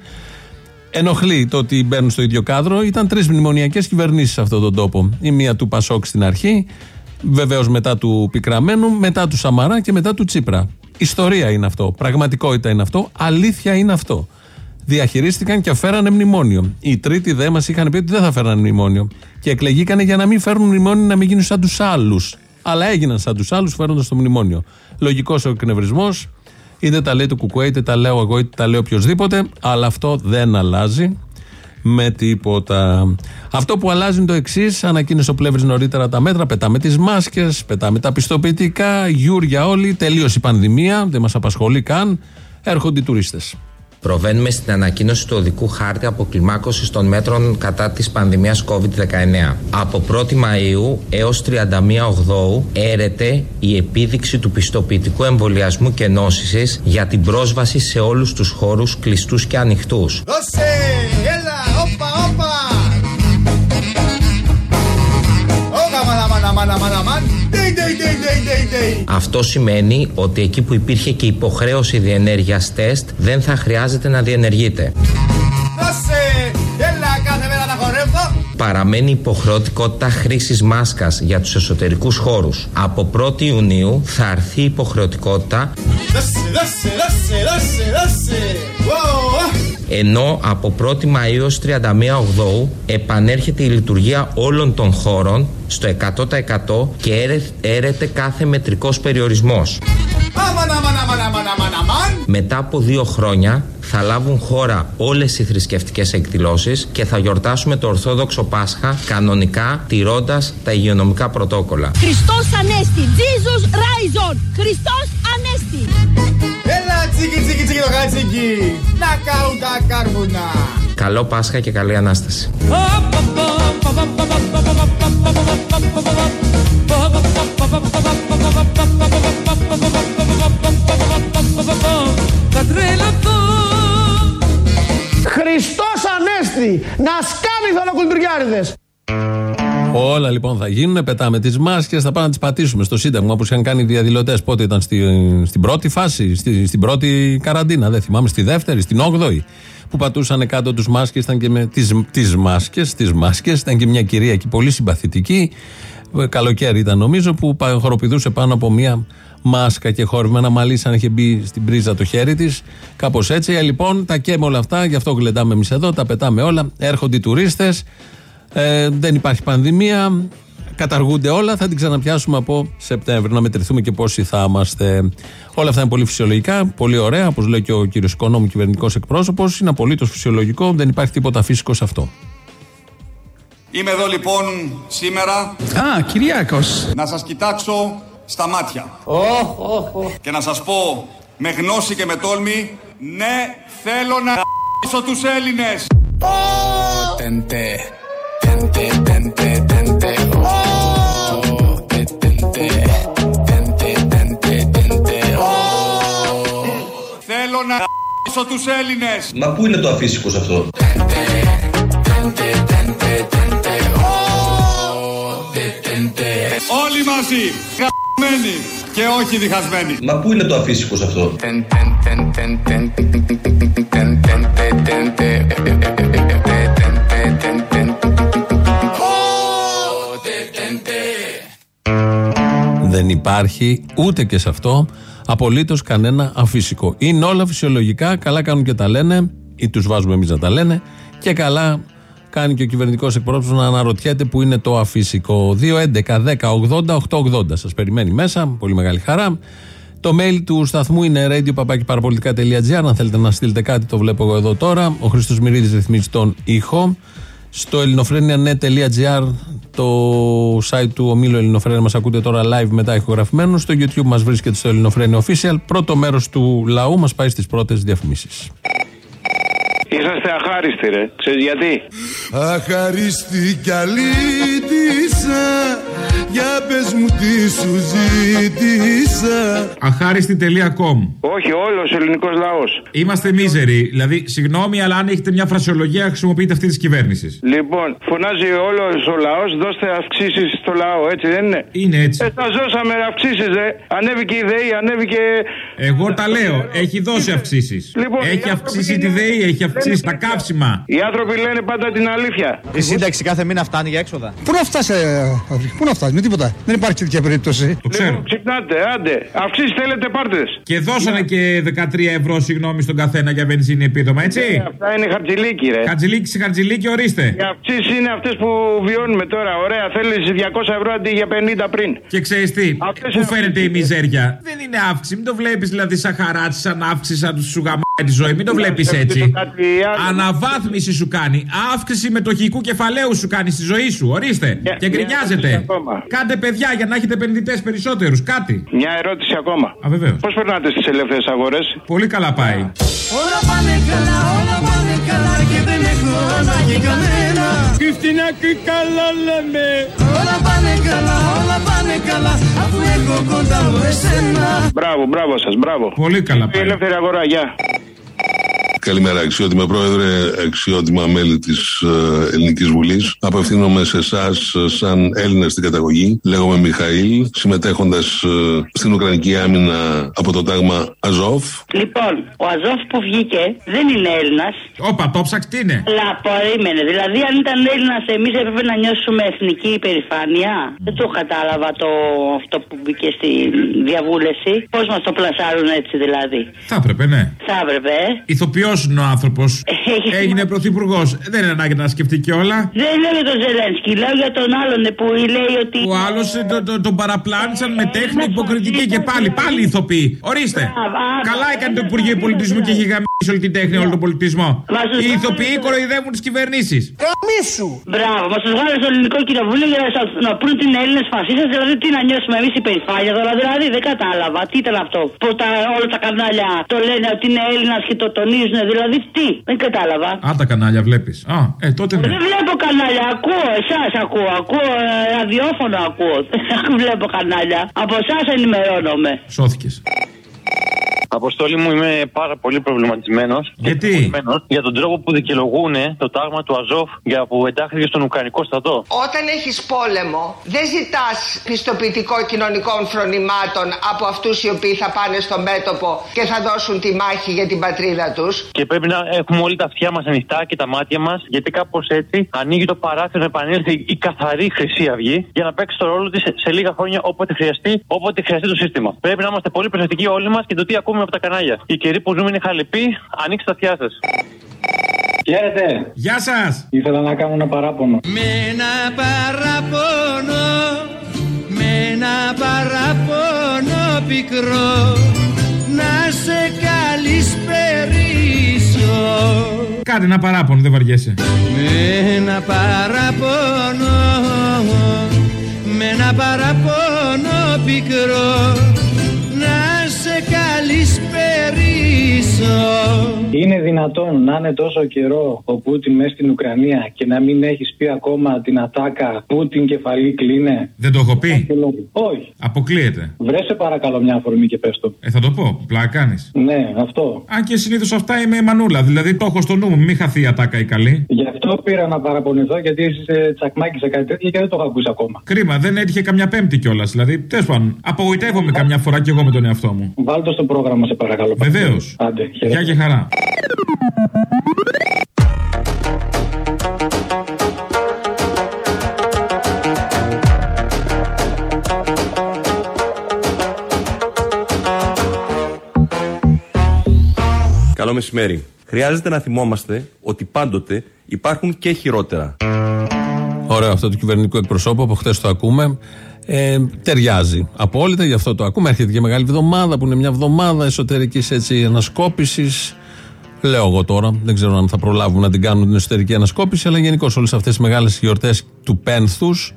Ενοχλεί το ότι μπαίνουν στο ίδιο κάδρο. Ήταν τρεις μνημονιακές κυβερνήσεις σε αυτόν τον τόπο. Η μία του Πασόκ στην αρχή, βεβαίως μετά του Πικραμένου, μετά του Σαμαρά και μετά του Τσίπρα. Ιστορία είναι αυτό. Πραγματικότητα είναι αυτό. Αλήθεια είναι αυτό διαχειρίστηκαν και φέρανε μνημόνιο. Οι τρίτοι δε μας είχαν πει ότι δεν θα φέρανε μνημόνιο. Και εκλεγήκανε για να μην φέρουν μνημόνιο να μην γίνουν σαν τους άλλους. Αλλά έγιναν σαν τους άλλους φέροντας το μνημόνιο. Λογικός ο εκνευρισμός. Είτε τα λέει το Κουκουέ, είτε τα λέω εγώ, είτε τα λέει οποιοδήποτε. Αλλά αυτό δεν αλλάζει με τίποτα. Αυτό που αλλάζει είναι το εξής. Ανακοίνωσε ο Πλεύρης νωρίτερα τα μέτρα. Πετάμε τις μάσκες, πετάμε τα πιστοποιητικά. Γιούρια όλοι. Τελείωσε η πανδημία. Δεν μας απασχολεί καν. Έρχονται οι τουρίστες. Προβαίνουμε στην ανακοίνωση του οδικού χάρτη αποκλιμάκωσης των μέτρων κατά της πανδημίας COVID-19. Από 1η Μαου έως 31 Οκτώου έρεται η επίδειξη του πιστοποιητικού εμβολιασμού και νόσησης για την πρόσβαση σε όλους τους χώρους κλειστούς και ανοιχτούς. Δώσε! Έλα! Όπα! Όπα! Αυτό σημαίνει ότι εκεί που υπήρχε και υποχρέωση διενέργειας τεστ δεν θα χρειάζεται να διενεργείται. Παραμένει υποχρεωτικότητα χρήσης μάσκας για τους εσωτερικούς χώρους. Από 1η Ιουνίου θα αρθεί υποχρεωτικότητα ενώ από 1η Μαΐου έως 31 Οκτώου επανέρχεται η λειτουργία όλων των χώρων στο 100% και έρεται κάθε μετρικός περιορισμός. Μετά από δύο χρόνια θα λάβουν χώρα όλες οι θρησκευτικές εκδηλώσεις και θα γιορτάσουμε το Ορθόδοξο Πάσχα κανονικά τηρώντας τα υγειονομικά πρωτόκολλα. Χριστός Ανέστη! Jesus Rise on! Χριστός Ανέστη! Έλα τσίκι τσίκι τσίκι το κατσίκι! Να κάουν τα κάρβουνα! Καλό Πάσχα και καλή Ανάσταση. Χριστός Ανέστη! Να σκάβει θολοκουλτουριάριδες! Όλα λοιπόν θα γίνουν. Πετάμε τις μάσκες, θα πάμε να τις πατήσουμε στο Σύνταγμα όπως είχαν κάνει οι διαδηλωτές. Πότε ήταν στη, στην πρώτη φάση, στη, στην πρώτη καραντίνα. Δεν θυμάμαι, στη δεύτερη, στην όγδοη. Που πατούσαν κάτω τους μάσκες, ήταν και με τις μάσκες. Τις μάσκες, ήταν και μια κυρία εκεί πολύ συμπαθητική. Καλοκαίρι ήταν νομίζω που χοροπηδούσε πάνω από μια μάσκα και χόρυβε ένα μαλλί σαν είχε μπει στην πρίζα το χέρι της. Κάπως έτσι. Ε, λοιπόν, τα καίμε όλα αυτά, γι' αυτό γλεντάμε εμείς εδώ, τα πετάμε όλα. Έρχονται οι τουρίστες. Ε, δεν υπάρχει πανδημία. Καταργούνται όλα. Θα την ξαναπιάσουμε από Σεπτέμβριο. Να μετρηθούμε και πόσοι θα είμαστε. Όλα αυτά είναι πολύ φυσιολογικά, πολύ ωραία. Όπως λέει και ο κύριος Οικονόμου, κυβερνητικός εκπρόσωπος. Είναι απολύτως φυσιολογικό. Δεν υπάρχει τίποτα φυσικό σε αυτό. Είμαι εδώ λοιπόν σήμερα. Α, Κυριάκος. Να σας κοιτάξω στα μάτια. Oh, oh, oh. Και να σας πω με γνώση και με τόλμη, ναι, θέλω να ***σω τους Έλληνες. Oh. Τέντε, τέντε, τέντε, τέντε, Θέλω να ***σω τους Έλληνες. Μα πού είναι το αφύσικο σε αυτό; Όλοι μαζί, γαμμένοι και όχι διχασμένοι. Μα πού είναι το αφύσικο σε αυτό. Δεν υπάρχει ούτε και σε αυτό απολύτω κανένα αφύσικο. Είναι όλα φυσιολογικά, καλά κάνουν και τα λένε, ή του βάζουμε εμεί να τα λένε, και καλά κάνει και ο κυβερνητικός εκπρόσωπος να αναρωτιέται που είναι το αφύσικο. 2.11.10.80.880. Σας περιμένει μέσα, πολύ μεγάλη χαρά. Το mail του σταθμού είναι radio.parapolitica.gr. Αν θέλετε να στείλετε κάτι, το βλέπω εγώ εδώ τώρα. Ο Χρήστος Μυρίδης ρυθμίζει τον ήχο. Στο ελληνοφρένια.net.gr το site του ομίλου Ελληνοφρένια μας ακούτε τώρα live μετά ηχογραφημένο. Στο YouTube μας βρίσκεται στο Ελληνοφρένια Official. Πρώτο μέρος του λαού μας πάει στις πρώτες διαφημίσεις. Είσαστε αχάριστοι, ρε. Ξέρεις γιατί; Αχαρίστη κι αλήτησα Για πες μου τι σου ζήτησα Αχάριστη.com Όχι, όλος ο ελληνικός λαός. Είμαστε μίζεροι. Δηλαδή, συγγνώμη, αλλά αν έχετε μια φρασιολογία, χρησιμοποιείτε αυτή της κυβέρνησης. Λοιπόν, φωνάζει όλος ο λαός, δώστε αυξήσεις στο λαό, έτσι δεν είναι; Είναι έτσι. Ε, τα ζώσαμε αυξήσεις, δε. Ανέβηκε η ΔΕΗ, ανέβηκε. Εγώ τα λέω. Έχει δώσει αυξήσεις. Λοιπόν, οι έχει άνθρωποι αυξήσει τη είναι- ΔΕΗ, έχει αυξήσει τα καύσιμα. Οι άνθρωποι λένε πάντα την αλήθεια. Η σύνταξη κάθε μήνα φτάνει για έξοδα; Πού να φτάσει, ε, Αφρική, πού να φτάσει, με τίποτα. Δεν υπάρχει τέτοια περίπτωση. Το ξέρω. Λοιπόν, ξυπνάτε, άντε. Αυξήσεις θέλετε, πάρτε. Και δώσανε και 13 ευρώ, συγγνώμη, στον καθένα για βενζίνη επίδομα, έτσι. Ε, Αυτά είναι χαρτζηλίκι, ρε. Χατζηλίκι σε χατζηλίκι, ορίστε. Οι αυξήσεις είναι αυτές που βιώνουμε τώρα. Ωραία, θέλεις 200 ευρώ αντί για 50 πριν. Και ξέρεις τι, Αυτές πού είναι φαίνεται η αυξήσεις. μιζέρια. Δεν είναι αύξηση, μην το βλέπεις δηλαδή σαν χαράτσι, σαν αύξηση, σαν τους σου γαμάει τη ζωή. Μην το βλέπει σκεφτείτε έτσι. κάτι άλλο. Αναβάθμιση σου κάνει. Αύξηση μετοχικού κεφαλαίου σου κάνει στη ζωή σου. Ορίστε. Μια- Και μια ερώτηση γκρινιάζετε. ακόμα. Κάντε παιδιά για να έχετε επενδυτέ περισσότερου. Κάτι. Μια ερώτηση ακόμα. Α, βεβαίω. Πώ περνάτε στι ελεύθερε αγορέ, Πολύ καλά πάει. Όλα πάνε καλά, όλα πάνε καλά και δεν έχω ανάγκη κανένα Τι φτηνά και καλά λέμε Όλα πάνε καλά, όλα πάνε καλά αφού έχω κοντά μου εσένα Μπράβο, μπράβο σας, μπράβο. Πολύ καλά Η ελεύθερη αγορά, γεια. Καλημέρα, αξιότιμα πρόεδρε, αξιότιμα μέλη της ε, Ελληνικής Βουλής. Απευθύνομαι σε εσάς σαν Έλληνα στην καταγωγή. Λέγομαι Μιχαήλ, συμμετέχοντας στην Ουκρανική άμυνα από το τάγμα Αζόφ. Λοιπόν, ο Αζόφ που βγήκε δεν είναι Έλληνας. Όπα, το ψάξ, τι είναι; Αλλά περίμενε. Δηλαδή, αν ήταν Έλληνας, εμείς έπρεπε να νιώσουμε εθνική υπερηφάνεια. Δεν το κατάλαβα το αυτό που μπήκε στη διαβούλευση. Πώς μας το πλασάρουν έτσι δηλαδή; Θα έπρεπε, ναι. Θα έπρεπε. ε. Ηθοποιός είναι ο άνθρωπος; [LAUGHS] Έγινε πρωθυπουργός. Δεν είναι ανάγκη να σκεφτεί κιόλα. Δεν λέω για τον Ζελένσκι, λέω για τον άλλον που λέει ότι. Ο άλλος τον το, τον παραπλάνησαν με τέχνη υποκριτική και πάλι, πάλι ηθοποιοί. Ορίστε. Καλά έκανε το Υπουργείο Πολιτισμού και έχει γαμίσει όλη την τέχνη, όλο τον πολιτισμό. Οι ηθοποιοί κοροϊδεύουν τις κυβερνήσεις. Καμίσου! Μπράβο, μα του βγάλε στο ελληνικό κοινοβούλιο για να, σας- να πούν την Έλληνες φασίστες, δηλαδή τι να νιώσουμε εμείς υπερηφάνεια τώρα, δηλαδή δεν κατάλαβα. Τι ήταν αυτό που τα, όλα τα κανάλια το λένε ότι είναι Έλληνας και το τονίζουν, δηλαδή τι, δεν κατάλαβα. Α, τα κανάλια βλέπεις. Α, ε, τότε ναι. Δεν βλέπω κανάλια, ακούω, εσάς ακούω, ακούω ε, ραδιόφωνο ακούω. [LAUGHS] Δεν βλέπω κανάλια. Από εσάς ενημερώνομαι. Σώθηκες. Αποστόλη μου, είμαι πάρα πολύ προβληματισμένος. Γιατί; Για τον τρόπο που δικαιολογούν το τάγμα του Αζόφ για που εντάχθηκε στον Ουκρανικό στρατό. Όταν έχεις πόλεμο, δεν ζητάς πιστοποιητικό κοινωνικών φρονημάτων από αυτούς οι οποίοι θα πάνε στο μέτωπο και θα δώσουν τη μάχη για την πατρίδα τους. Και πρέπει να έχουμε όλοι τα αυτιά μας ανοιχτά και τα μάτια μας, γιατί κάπως έτσι ανοίγει το παράθυρο να επανέλθει η καθαρή Χρυσή Αυγή για να παίξει το ρόλο της σε, σε λίγα χρόνια όποτε χρειαστεί, όποτε χρειαστεί το σύστημα. Πρέπει να είμαστε πολύ προσεκτικοί όλοι μας και το τι ακούμε από τα κανάλια. Η καιρή που ζούμε είναι χαλεπή, ανοίξτε τα αυτιά σας. Χαίρετε. Γεια σας. Ήθελα να κάνω ένα παράπονο. Με ένα παραπονό Με ένα παραπονό πικρό Να σε καλησπερίσω Κάντε ένα παράπονο, δεν βαριέσαι. Με ένα παραπονό Με ένα παραπονό πικρό Να σε καλησπερίσω Είναι δυνατόν να είναι τόσο καιρό ο Πούτιν μέσα στην Ουκρανία και να μην έχεις πει ακόμα την ατάκα Πούτιν κεφαλή κλείνε; Δεν το έχω πει. Όχι. Αποκλείεται. Βρέσε παρακαλώ μια αφορμή και πες το. Ε, θα το πω. Πλάκα κάνεις. Ναι, αυτό. Αν και συνήθως αυτά είμαι η μανούλα. Δηλαδή το έχω στο νου μου. Μην χαθεί η ατάκα η καλή. Γι' αυτό πήρα να παραπονηθώ γιατί είσαι τσακμάκι σε κάτι τέτοιο και δεν το έχω ακούσει ακόμα. Κρίμα, δεν έτυχε καμιά πέμπτη κιόλας. Δηλαδή, τέλος πάντων, απογοητεύομαι καμιά φορά κι εγώ με τον εαυτό μου. Βάλτε το στο πρόγραμμα σε παρακαλώ. Βεβαίως. Άντε, χαίρετε. Γεια και χαρά. Καλό μεσημέρι. Χρειάζεται να θυμόμαστε ότι πάντοτε υπάρχουν και χειρότερα. Ωραίο αυτό του κυβερνητικού εκπροσώπου, από χθες το ακούμε. Ε, ταιριάζει απόλυτα, γι' αυτό το ακούμε. Έρχεται και μεγάλη εβδομάδα που είναι μια εβδομάδα εσωτερικής ανασκόπησης. Λέω εγώ τώρα, δεν ξέρω αν θα προλάβουν να την κάνουν την εσωτερική ανασκόπηση, αλλά γενικώς όλες αυτές οι μεγάλες γιορτές του πένθους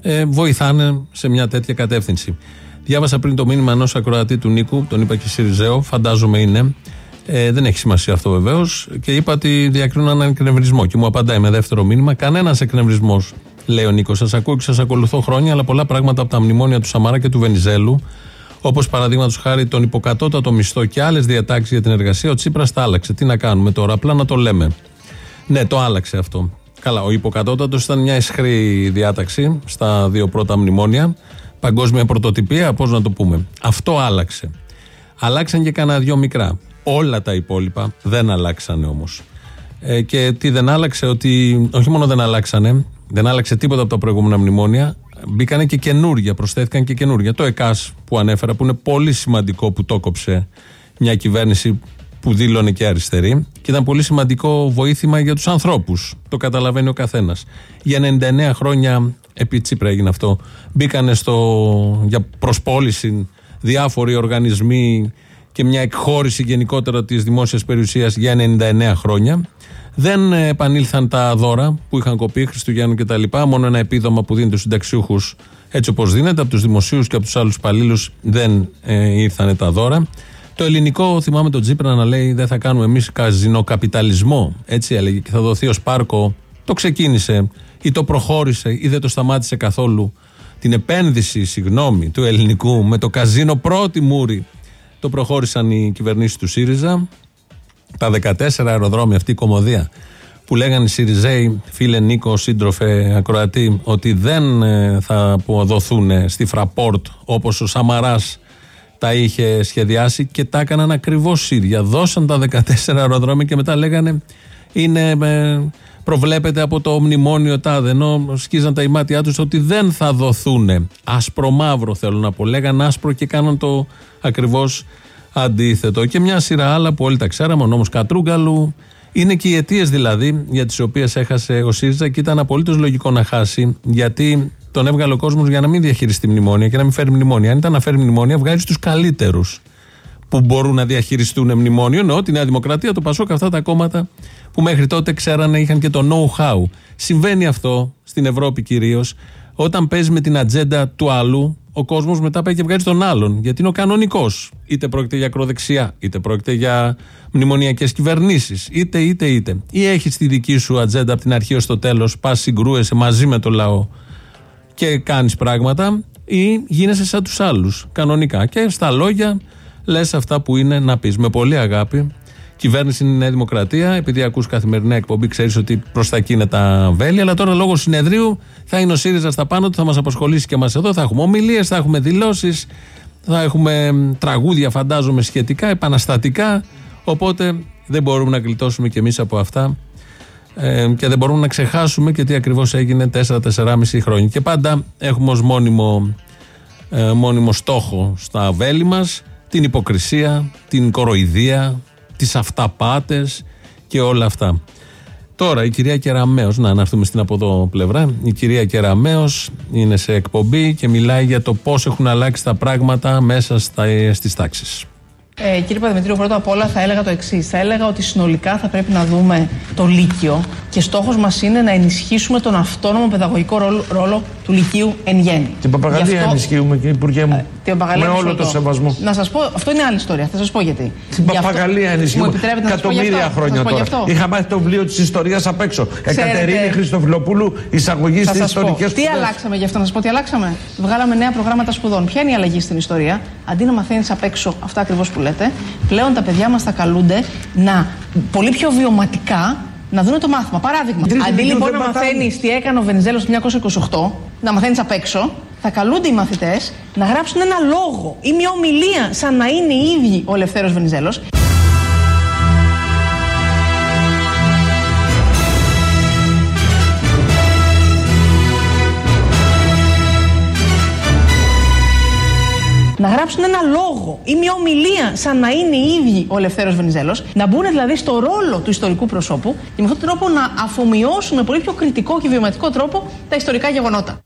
ε, βοηθάνε σε μια τέτοια κατεύθυνση. Διάβασα πριν το μήνυμα ενός ακροατή του Νίκου, τον είπα και Σιριζέο, φαντάζομαι είναι. Ε, δεν έχει σημασία αυτό βεβαίως. Και είπα ότι διακρίνω έναν εκνευρισμό. Και μου απαντάει με δεύτερο μήνυμα: Κανένας εκνευρισμός, λέει ο Νίκο. Σας ακούω και σας ακολουθώ χρόνια, αλλά πολλά πράγματα από τα μνημόνια του Σαμαρά και του Βενιζέλου, όπως παραδείγματος χάρη τον υποκατώτατο μισθό και άλλες διατάξεις για την εργασία, ο Τσίπρας τα άλλαξε. Τι να κάνουμε τώρα, απλά να το λέμε. Ναι, το άλλαξε αυτό. Καλά, ο υποκατώτατος ήταν μια ισχρή διάταξη στα δύο πρώτα μνημόνια. Παγκόσμια πρωτοτυπία, πώς να το πούμε. Αυτό άλλαξε. Αλλάξαν και κανένα δυο μικρά. Όλα τα υπόλοιπα δεν αλλάξανε όμως. Ε, και τι δεν άλλαξε, ότι όχι μόνο δεν αλλάξανε, δεν άλλαξε τίποτα από τα προηγούμενα μνημόνια, μπήκανε και καινούργια, προσθέθηκαν και καινούργια. Το ΕΚΑΣ που ανέφερα, που είναι πολύ σημαντικό που το κόψε μια κυβέρνηση που δήλωνε και αριστερή και ήταν πολύ σημαντικό βοήθημα για τους ανθρώπους. Το καταλαβαίνει ο καθένας. Για 99 χρόνια, επί Τσίπρα έγινε αυτό, μπήκανε στο, για προσπόληση διάφοροι οργανισμοί και μια εκχώρηση γενικότερα της δημόσιας περιουσίας για 99 χρόνια. Δεν επανήλθαν τα δώρα που είχαν κοπεί Χριστουγέννου κτλ. Μόνο ένα επίδομα που δίνεται στου συνταξιούχους έτσι όπως δίνεται από τους δημοσίους και από τους άλλους υπαλλήλους δεν ε, ήρθαν τα δώρα. Το ελληνικό, θυμάμαι τον Τζίπρα να λέει, δεν θα κάνουμε εμείς καζινοκαπιταλισμό. Έτσι έλεγε και θα δοθεί ως πάρκο. Το ξεκίνησε ή το προχώρησε ή δεν το σταμάτησε καθόλου. Την επένδυση, συγγνώμη, του ελληνικού με το καζίνο πρώτη μούρη. Το προχώρησαν οι κυβερνήσεις του ΣΥΡΙΖΑ. Τα 14 αεροδρόμια, αυτή η κομμωδία που λέγανε οι ΣΥΡΙΖΑΙ, φίλε Νίκο, σύντροφε ακροατή, ότι δεν ε, θα αποδοθούν στη Φραπόρτ όπως ο Σαμαράς τα είχε σχεδιάσει και τα έκαναν ακριβώς Σύρια. Δώσαν τα 14 αεροδρόμια και μετά λέγανε είναι, ε, προβλέπεται από το μνημόνιο τάδε. Ενώ σκίζαν τα ημάτια τους ότι δεν θα δοθούν. Άσπρο μαύρο θέλω να πω. Λέγαν άσπρο και κάναν το ακριβώς αντίθετο. Και μια σειρά άλλα που όλοι τα ξέραμε, ο νόμος Κατρούγκαλου. Είναι και οι αιτίες δηλαδή για τις οποίες έχασε ο ΣΥΡΙΖΑ και ήταν απολύτως λογικό να χάσει, γιατί τον έβγαλε ο κόσμος για να μην διαχειριστεί μνημόνια και να μην φέρει μνημόνια. Αν ήταν να φέρει μνημόνια, βγάζει τους καλύτερους που μπορούν να διαχειριστούν μνημόνιο. Εννοώ τη Νέα Δημοκρατία, το Πασόκ, αυτά τα κόμματα που μέχρι τότε ξέρανε, είχαν και το know-how. Συμβαίνει αυτό στην Ευρώπη κυρίως. Όταν παίζει με την ατζέντα του άλλου, ο κόσμος μετά πάει και βγάζει τον άλλον. Γιατί είναι ο κανονικός. Είτε πρόκειται για ακροδεξιά, είτε πρόκειται για μνημονιακές κυβερνήσεις, είτε, είτε, είτε. Ή έχεις τη δική σου ατζέντα από την αρχή ως το τέλος, πας συγκρούεσαι μαζί με το λαό και κάνεις πράγματα, ή γίνεσαι σαν τους άλλους. Κανονικά. Και στα λόγια λες αυτά που είναι να πεις. Με πολύ αγάπη. Κυβέρνηση είναι η Νέα Δημοκρατία. Επειδή ακούς καθημερινά εκπομπή, ξέρεις ότι προς τα εκεί είναι τα βέλη. Αλλά τώρα λόγω συνεδρίου θα είναι ο ΣΥΡΙΖΑ στα πάνω του, θα μας απασχολήσει και εμά εδώ. Θα έχουμε ομιλίες, θα έχουμε δηλώσεις, θα έχουμε τραγούδια, φαντάζομαι, σχετικά, επαναστατικά. Οπότε δεν μπορούμε να γλιτώσουμε κι εμείς από αυτά. Ε, και δεν μπορούμε να ξεχάσουμε και τι ακριβώς έγινε 4-4,5 χρόνια. Και πάντα έχουμε ως μόνιμο, ε, μόνιμο στόχο στα βέλη μας την υποκρισία, την κοροϊδία, τις αυταπάτες και όλα αυτά. Τώρα η κυρία Κεραμέως, να, έρθουμε στην από εδώ πλευρά, η κυρία Κεραμέως είναι σε εκπομπή και μιλάει για το πώς έχουν αλλάξει τα πράγματα μέσα στα, στις τάξεις. Ε, κύριε Παδημητρίου, πρώτα απ' όλα θα έλεγα το εξής. Θα έλεγα ότι συνολικά θα πρέπει να δούμε το Λύκειο και στόχος μας είναι να ενισχύσουμε τον αυτόνομο παιδαγωγικό ρόλο, ρόλο του Λυκείου εν γέννη. Την Παπαγαλία αυτό... ενισχύουμε, κύριε Υπουργέ μου. Ε, με όλο το σεβασμό. Να σας πω, αυτό είναι άλλη ιστορία. Θα σας πω γιατί. Την Παπαγαλία ενισχύουμε. Εκατομμύρια χρόνια τώρα. Είχα μάθει το βιβλίο της ιστορίας απ' έξω. Εκατερίνη Χριστοφιλοπούλου, εισαγωγή στις ιστορικές Τι αλλάξαμε γι' αυτό, να σας πω τι αλλάξαμε. Βγάλαμε νέα προγράμματα σπουδών. Ποια είναι η αλλαγή στην ιστορία; Αντί να μαθαίνεις απ' έξω αυτά ακριβώς που λέτε, πλέον τα παιδιά μας θα καλούνται να πολύ πιο βιωματικά να δουν το μάθημα. Παράδειγμα, αντί λοιπόν να μαθαίνεις τι έκανε ο Βενιζέλος το 1928, να μαθαίνεις απ' έξω, θα καλούνται οι μαθητές να γράψουν ένα λόγο ή μια ομιλία σαν να είναι οι ίδιοι ο Ελευθέρω Βενιζέλος. Να γράψουν ένα λόγο ή μια ομιλία σαν να είναι οι ίδιοι ο Ελευθέρω Βενιζέλος, να μπουν δηλαδή στο ρόλο του ιστορικού προσώπου και με αυτόν τον τρόπο να αφομοιώσουν με πολύ πιο κριτικό και βιωματικό τρόπο τα ιστορικά γεγονότα.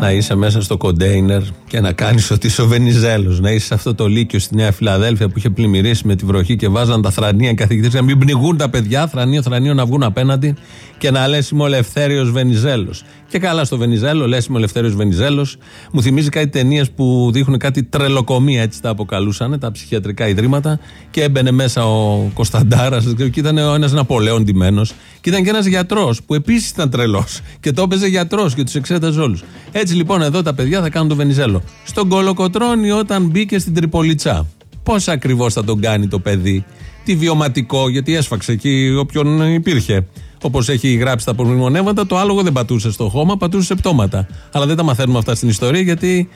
Να είσαι μέσα στο κοντέινερ και να κάνεις ότι είσαι ο Βενιζέλος. Να είσαι σε αυτό το λύκειο στη Νέα Φιλαδέλφια που είχε πλημμυρίσει με τη βροχή και βάζαν τα θρανία καθηγητές να μην πνιγούν τα παιδιά, θρανίο, θρανίο να βγουν απέναντι και να λες είμαι ο Ελευθέριος Βενιζέλος. Και καλά στο Βενιζέλο, λες είμαι ο Ελευθέριος Βενιζέλος. Μου θυμίζει κάτι ταινίες που δείχνουν κάτι τρελοκομεία, έτσι τα αποκαλούσαν, τα ψυχιατρικά ιδρύματα. Και έμπαινε μέσα ο Κωνσταντάρας και ήταν ο ένας Ναπολέον ντυμένος. Και ήταν και ένας γιατρός που επίσης ήταν τρελός. Και το έπαιζε γιατρός και τους εξέταζε όλους. Έτσι λοιπόν εδώ τα παιδιά θα κάνουν το Βενιζέλο. Στον Κολοκοτρόνη όταν μπήκε στην Τριπολιτσά. Πώς ακριβώς θα τον κάνει το παιδί; Τι βιωματικό, γιατί έσφαξε εκεί όποιον υπήρχε. Όπως έχει γράψει τα απομνημονεύματα, το άλογο δεν πατούσε στο χώμα, πατούσε σε πτώματα. Αλλά δεν τα μαθαίνουμε αυτά στην ιστορία, γιατί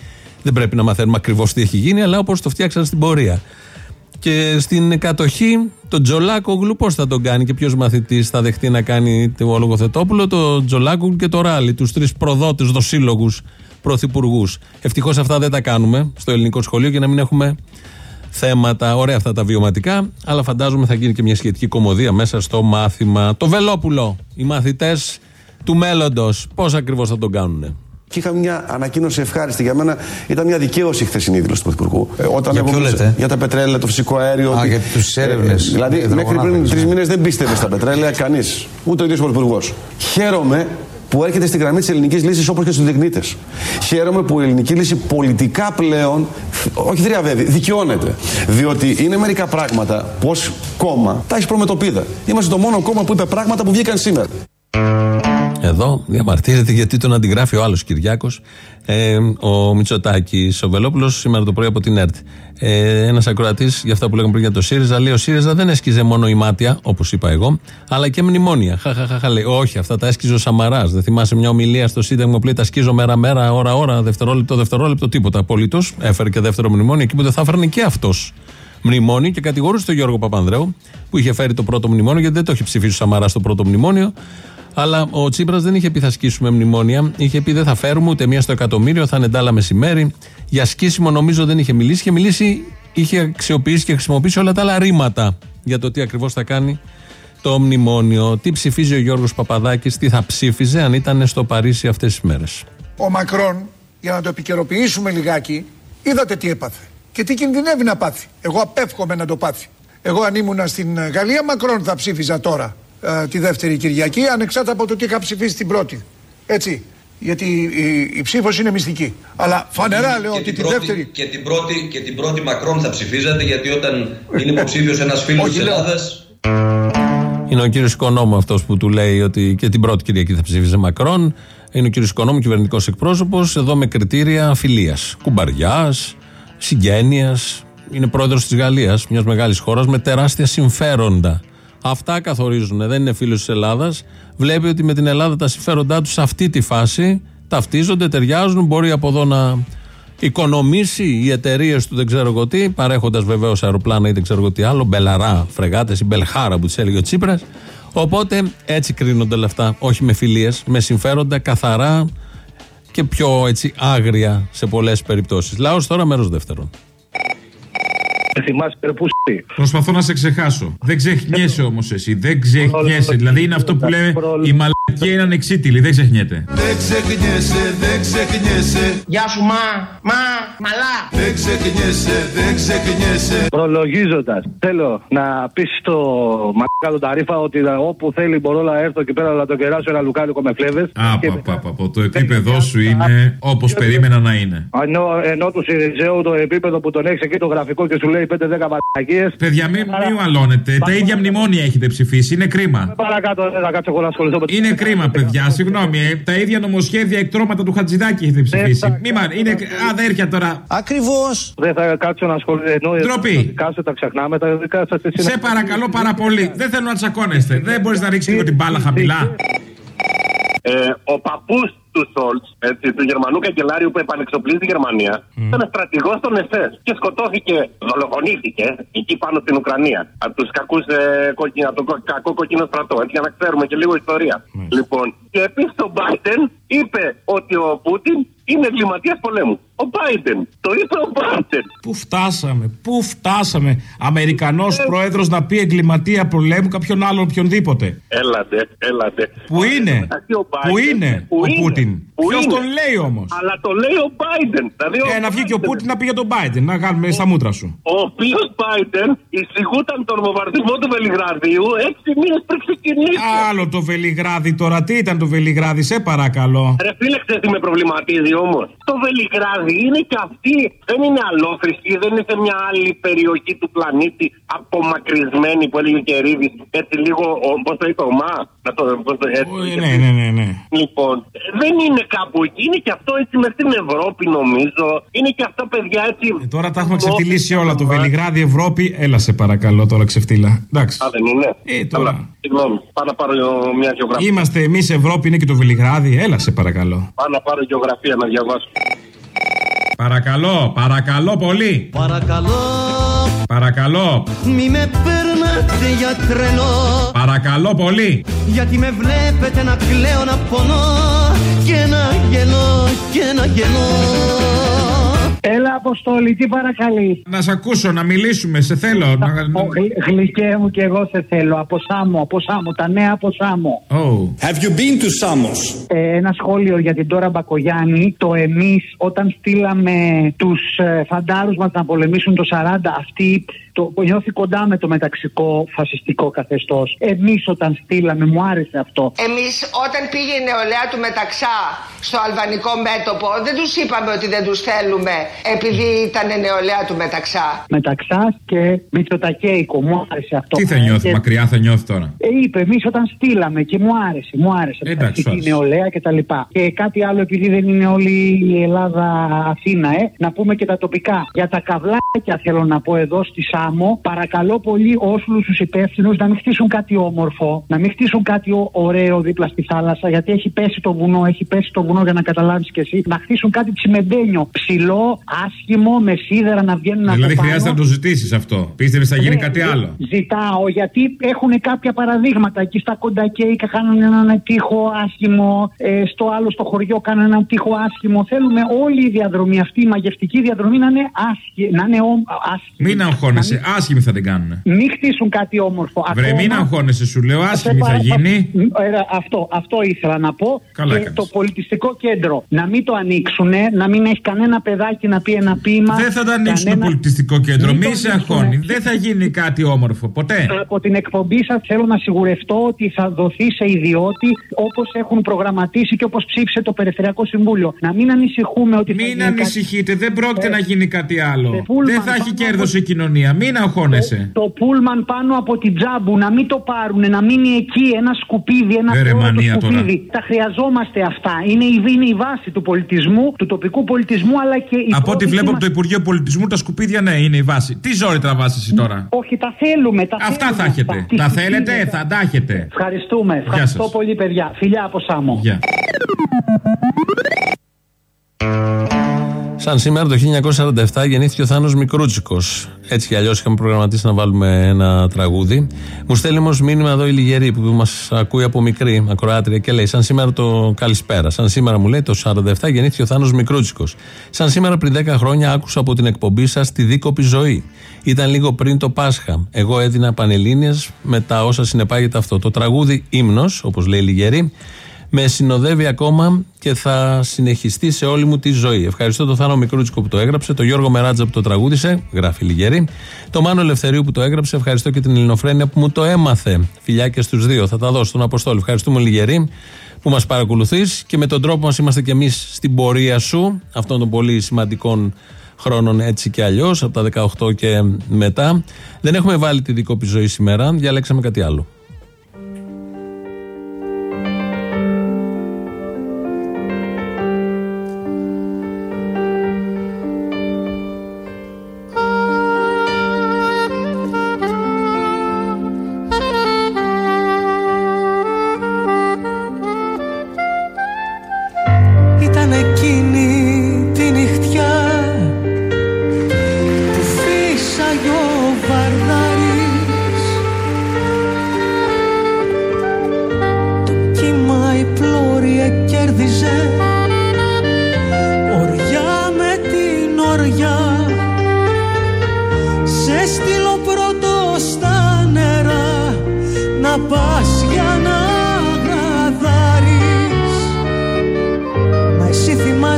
δεν πρέπει να μαθαίνουμε ακριβώς τι έχει γίνει, αλλά όπως το φτιάξαν στην πορεία. Και στην κατοχή, τον Τζολάκογλου πώς θα τον κάνει και ποιος μαθητής θα δεχτεί να κάνει το λογοθετόπουλο, το Τζολάκογλου και το Ράλι, τους τρεις προδότες δοσύλλογους πρωθυπουργούς. Ευτυχώς αυτά δεν τα κάνουμε στο ελληνικό σχολείο για να μην έχουμε θέματα. Ωραία αυτά τα βιωματικά, αλλά φαντάζομαι θα γίνει και μια σχετική κομμωδία μέσα στο μάθημα. Το Βελόπουλο, οι μαθητές του μέλλοντος, πώς ακριβώς θα τον κάνουν. Και είχα μια ανακοίνωση ευχάριστη για μένα. Ήταν μια δικαίωση η χθεσινή δήλωση του Πρωθυπουργού. Ε, όταν για ποιο λέτε; Για τα πετρέλαια, το φυσικό αέριο. Α, για τους έρευνε. Ε, δηλαδή, ε, μέχρι πριν τρεις μήνες δεν πίστευε στα πετρέλαια κανείς. Ούτε ο ίδιος ο Πρωθυπουργός. Χαίρομαι που έρχεται στη γραμμή της ελληνικής λύσης όπως και στους δεικνύτε. Χαίρομαι που η ελληνική λύση πολιτικά πλέον όχι θριαβεύει, δικαιώνεται. Διότι είναι μερικά πράγματα που ως κόμμα τα έχεις προμετωπίδα. Είμαστε το μόνο κόμμα που είπε πράγματα που βγήκαν σήμερα. Εδώ διαμαρτύρεται γιατί τον αντιγράφει ο άλλος Κυριάκος, ε, ο Μητσοτάκη, ο Βελόπουλο, σήμερα το πρωί από την ΕΡΤ. Ε, Ένας ακροατής, για αυτά που λέγαμε πριν για το ΣΥΡΙΖΑ, λέει: Ο ΣΥΡΙΖΑ δεν έσκιζε μόνο η μάτια, όπως είπα εγώ, αλλά και μνημόνια. Χαχαχαχα λέει: Όχι, αυτά τα έσκιζε ο Σαμαράς. Δεν θυμάσαι μια ομιλία στο Σύνταγμα που λέει: Τα σκίζω μέρα-μέρα, ώρα-ώρα, δευτερόλεπτο, δευτερόλεπτο, τίποτα. Απολύτως. Έφερε και δεύτερο μνημόνιο εκεί που δεν θα έφερνε και αυτός μνημόνιο και κατηγορούσε τον Γιώργο Παπανδρέου που είχε φέρει το πρώτο μνημόνιο γιατί δεν το είχε ψηφίσει ο Σαμαράς το πρώτο μνημόνιο. Αλλά ο Τσίπρας δεν είχε πει θα σκίσουμε μνημόνια. Είχε πει δεν θα φέρουμε ούτε μία στο εκατομμύριο, θα είναι ντάλα μεσημέρι. Για σκίσιμο νομίζω δεν είχε μιλήσει. Είχε μιλήσει, είχε αξιοποιήσει και χρησιμοποιήσει όλα τα άλλα ρήματα για το τι ακριβώς θα κάνει το μνημόνιο. Τι ψηφίζει ο Γιώργος Παπαδάκης, τι θα ψήφιζε αν ήταν στο Παρίσι αυτές τις μέρες. Ο Μακρόν, για να το επικαιροποιήσουμε λιγάκι, είδατε τι έπαθε και τι κινδυνεύει να πάθει. Εγώ απέφχομαι να το πάθει. Εγώ αν ήμουν στην Γαλλία, Μακρόν θα ψήφιζα τώρα ε, τη δεύτερη Κυριακή, ανεξάρτητα από το τι είχα ψηφίσει την πρώτη. Έτσι. Γιατί η, η ψήφος είναι μυστική. Αλλά φανερά λέω ότι τη δεύτερη. Και την, πρώτη, και την πρώτη Μακρόν θα ψηφίζατε, γιατί όταν είναι υποψήφιος ένας φίλος της Ελλάδα. Είναι ο κύριος Οικονόμου αυτός που του λέει ότι και την πρώτη Κυριακή θα ψήφιζε Μακρόν. Είναι ο κύριος Οικονόμου, κυβερνητικός εκπρόσωπος, εδώ με κριτήρια φιλίας, κουμπαριάς, συγγένειας. Είναι πρόεδρος της Γαλλίας, μιας μεγάλης χώρας με τεράστια συμφέροντα. Αυτά καθορίζουν. Δεν είναι φίλος της Ελλάδας. Βλέπει ότι με την Ελλάδα τα συμφέροντά τους σε αυτή τη φάση ταυτίζονται, ταιριάζουν. Μπορεί από εδώ να οικονομήσει οι εταιρείες του δεν ξέρω εγώ τι, παρέχοντας βεβαίως αεροπλάνα ή δεν ξέρω εγώ τι άλλο, μπελαρά, φρεγάτες ή μπελχάρα που τη έλεγε ο Τσίπρας. Οπότε έτσι κρίνονται όλα αυτά. Όχι με φιλίες, με συμφέροντα καθαρά και πιο έτσι άγρια σε πολλές περιπτώσεις. Λαός τώρα μέρος δεύτερον. Δεν θυμάσαι πού Προσπαθώ να σε ξεχάσω. Δεν ξεχνιέσαι όμως εσύ. Δεν ξεχνιέσαι. Δηλαδή είναι αυτό που λέμε η μαλακία είναι ανεξίτηλη. Δεν ξεχνιέται. Δεν ξεχνιέσαι, δεν ξεχνιέσαι. Γεια σου, μα, μα, μαλά. Δεν ξεχνιέσαι, δεν ξεχνιέσαι. Προλογίζοντας, θέλω να πεις στο μακάλο ταρήφα ότι όπου θέλει μπορώ να έρθω εκεί πέρα να το κεράσω ένα λουκάλικο με φλέβες. Α, Το επίπεδο σου είναι όπως περίμενα να είναι. Ενώ, ενώ του Σιριζέου το επίπεδο που τον έχεις εκεί το γραφικό και σου λέει 5-10 μαλακίες. Παιδιά, μην μη μαλώνετε. Τα ίδια μνημόνια έχετε ψηφίσει. Είναι κρίμα. Παρακάτω, δεν θα κάτσω εγώ να ασχοληθώ με Είναι κρίμα, παιδιά. Συγγνώμη. Ε. Τα ίδια νομοσχέδια εκτρώματα του Χατζηδάκη έχετε ψηφίσει. Μη μα. Είναι αδέρφια τώρα. Ακριβώς. Δεν θα κάτσω να ασχοληθώ. Ντροπή. Κάσε τα ξεχνάμε τα δικά σας. Σε παρακαλώ πάρα πολύ. Δεν θέλω να τσακώνεστε. Δεν μπορείς να ρίξεις λίγο την μπάλα χαμηλά. Ε, ο παππούς του Σόλτς, του Γερμανού καγκελάριου που επανεξοπλίζει τη Γερμανία, mm. ήταν στρατηγός των ΕΣΕΣ και σκοτώθηκε, δολοφονήθηκε εκεί πάνω στην Ουκρανία. Από τους κακούς ε, από τον κακό κοκκινό στρατό. Έτσι, για να ξέρουμε και λίγο ιστορία. Mm. Λοιπόν, και επίσης ο Μπάιντεν είπε ότι ο Πούτιν είναι εγκληματίας πολέμου. Ο Biden. Το είπε ο Biden. Πού φτάσαμε, πού φτάσαμε. Αμερικανός ε, πρόεδρος να πει εγκληματία πολέμου κάποιον άλλον οποιονδήποτε. Έλατε, έλατε. Πού είναι, πού είναι ο Πούτιν; Ποιος τον λέει όμως; Αλλά το λέει ο Biden. Δηλαδή ε, να βγει και ο Πούτιν να πει για τον Biden, να κάνουμε στα μούτρα σου. Ο οποίος Biden εισηγούταν τον βομβαρδισμό του Βελιγραδίου έξι μήνες πριν ξεκινήσει. Άλλο το Βελιγράδι τώρα, τι ήταν το Βελιγράδι, σε παρακαλώ. Ρε φίλε, τι με προβληματίζει; Όμως. Το Βελιγράδι είναι και αυτή, δεν είναι αλόφρυσκη, δεν είναι σε μια άλλη περιοχή του πλανήτη απομακρυσμένη που έλεγε και Ρίδη. Έτσι λίγο, πώς το είπε, ο Μα. Να το, πώς το, έτσι, ναι, ναι, ναι, ναι. Λοιπόν, δεν είναι κάπου εκεί, είναι και αυτό έτσι μες στην Ευρώπη νομίζω. Είναι και αυτό παιδιά έτσι. Ε, τώρα τα έχουμε ξεφτυλίσει όλα. Το Βελιγράδι Ευρώπη, έλα σε παρακαλώ τώρα ξεφτύλα. Εντάξει. Α, δεν είναι. Ε, τώρα. Συγγνώμη, πάω να πάρω μια γεωγραφία. Είμαστε εμείς Ευρώπη, είναι και το Βελιγράδι, έλα σε παρακαλώ. Πάω να πάρω γεωγραφία να διαβάσω. Παρακαλώ, παρακαλώ πολύ. Παρακαλώ. Παρακαλώ. Μη με παίρνατε για τρελό. Παρακαλώ πολύ. Γιατί με βλέπετε να κλαίω, να πονώ και να γελώ και να γελώ. Έλα, Αποστόλη, τι παρακαλείς; Να σε ακούσω, να μιλήσουμε, σε θέλω. Να... Γλυκέ μου και εγώ σε θέλω. Από Σάμο, από Σάμο, τα νέα από Σάμο. Oh. Have you been to Samos? Ε, ένα σχόλιο για την τώρα Μπακογιάννη. Το εμείς, όταν στείλαμε τους ε, φαντάρους μας να πολεμήσουν το 40, αυτοί το νιώθει κοντά με το μεταξικό φασιστικό καθεστώς. Εμείς όταν στείλαμε, μου άρεσε αυτό. Εμείς όταν πήγε η νεολαία του μεταξά στο αλβανικό μέτωπο, δεν τους είπαμε ότι δεν τους θέλουμε επειδή ήταν νεολαία του Μεταξά. Μεταξά και Μητσοτακέικο. Μου άρεσε αυτό. Τι θα νιώθει, και... μακριά θα νιώθει τώρα; Ε, είπε, εμείς όταν στείλαμε και μου άρεσε. Μου άρεσε. Εντάξει, η νεολαία και τα λοιπά. Και κάτι άλλο, επειδή δεν είναι όλη η Ελλάδα Αθήνα, ε, να πούμε και τα τοπικά. Για τα καβλάκια θέλω να πω εδώ στη Σάμο, παρακαλώ πολύ όλου τους υπεύθυνους να μην χτίσουν κάτι όμορφο, να μην χτίσουν κάτι ωραίο δίπλα στη θάλασσα, γιατί έχει πέσει το βουνό, έχει πέσει το βουνό για να καταλάβεις κι εσύ. Να χτίσουν κάτι τσιμεντένιο, ψηλό, άσχημο, με σίδερα να βγαίνουν δηλαδή, Δηλαδή χρειάζεται να το ζητήσεις αυτό. Πίστευες θα γίνει κάτι άλλο; Ζητάω, γιατί έχουν κάποια παραδείγματα. Εκεί στα κοντακέικα κάνουν έναν τείχο άσχημο, ε, στο άλλο στο χωριό κάνουν έναν τείχο άσχημο. Θέλουμε όλη η διαδρομή αυτή, η μαγευτική διαδρομή να είναι άσχημη. Να είναι άσχημη. Μην αγχώνεσαι, μην... άσχημη θα την κάνουν. Μην χτίσουν κάτι όμορφο. Βρε, Ακόμα... μην αγχώνεσαι, σου λέω, άσχημη θα γίνει. Αυτό, αυτό ήθελα να πω. Καλά και το πολιτιστικό κέντρο να μην το ανοίξουν, να μην έχει κανένα παιδάκι να πει ένα ποίημα. Δεν θα το ανοίξουν κανένα... το πολιτιστικό κέντρο. Μη σε αγχώνει. Δεν θα γίνει κάτι όμορφο. Ποτέ. Από την εκπομπή σας θέλω να σιγουρευτώ ότι θα δοθεί σε ιδιώτη όπως έχουν προγραμματίσει και όπως ψήφισε το Περιφερειακό Συμβούλιο. Να μην ανησυχούμε ότι. Μην θα ανησυχείτε, κάτι... δεν πρόκειται ε, να γίνει κάτι άλλο. Δεν θα έχει κέρδος η κοινωνία. Μην αγχώνεσαι. Το, το πούλμαν πάνω από την τζάμπου να μην το πάρουν, να μείνει εκεί ένα σκουπίδι, ένα σκουπίδι. Τα χρειαζόμαστε αυτά. Είναι η, είναι η βάση του πολιτισμού, του τοπικού πολιτισμού, αλλά και η. Από ό,τι βλέπω από το Υπουργείο Πολιτισμού, τα σκουπίδια ναι, είναι η βάση. Τι ζόρι τραβάσει εσύ τώρα; Όχι, τα θέλουμε. Τα Αυτά θέλουμε, θα έχετε. Τα, θέλετε, θα τα έχετε. Ευχαριστούμε. Ευχαριστώ πολύ, παιδιά. Φιλιά από Σάμο. Γεια. Σαν σήμερα το 1947 γεννήθηκε ο Θάνος Μικρούτσικος. Έτσι κι αλλιώς είχαμε προγραμματίσει να βάλουμε ένα τραγούδι. Μου στέλνει όμως μήνυμα εδώ η Λιγερή που μας ακούει από μικρή ακροάτρια και λέει: Σαν σήμερα το καλησπέρα. Σαν σήμερα μου λέει το 47 γεννήθηκε ο Θάνος Μικρούτσικος. Σαν σήμερα πριν 10 χρόνια άκουσα από την εκπομπή σας τη δίκοπη ζωή. Ήταν λίγο πριν το Πάσχα. Εγώ έδινα πανελίνε με τα όσα συνεπάγεται αυτό. Το τραγούδι ύμνος, όπως λέει η Λιγερή, με συνοδεύει ακόμα και θα συνεχιστεί σε όλη μου τη ζωή. Ευχαριστώ τον Θάνο Μικρούτσικο που το έγραψε, τον Γιώργο Μεράτζα που το τραγούδισε, γράφει Λιγέρη, τον Μάνο Ελευθερίου που το έγραψε, ευχαριστώ και την Ελληνοφρένεια που μου το έμαθε. Φιλιά και στους δύο, θα τα δώσω στον Αποστόλη. Ευχαριστούμε Λιγέρη που μας παρακολουθείς και με τον τρόπο μας είμαστε και εμείς στην πορεία σου αυτών των πολύ σημαντικών χρόνων έτσι και αλλιώς, από τα 18 και μετά. Δεν έχουμε βάλει τη δίκοπη ζωή σήμερα, διαλέξαμε κάτι άλλο.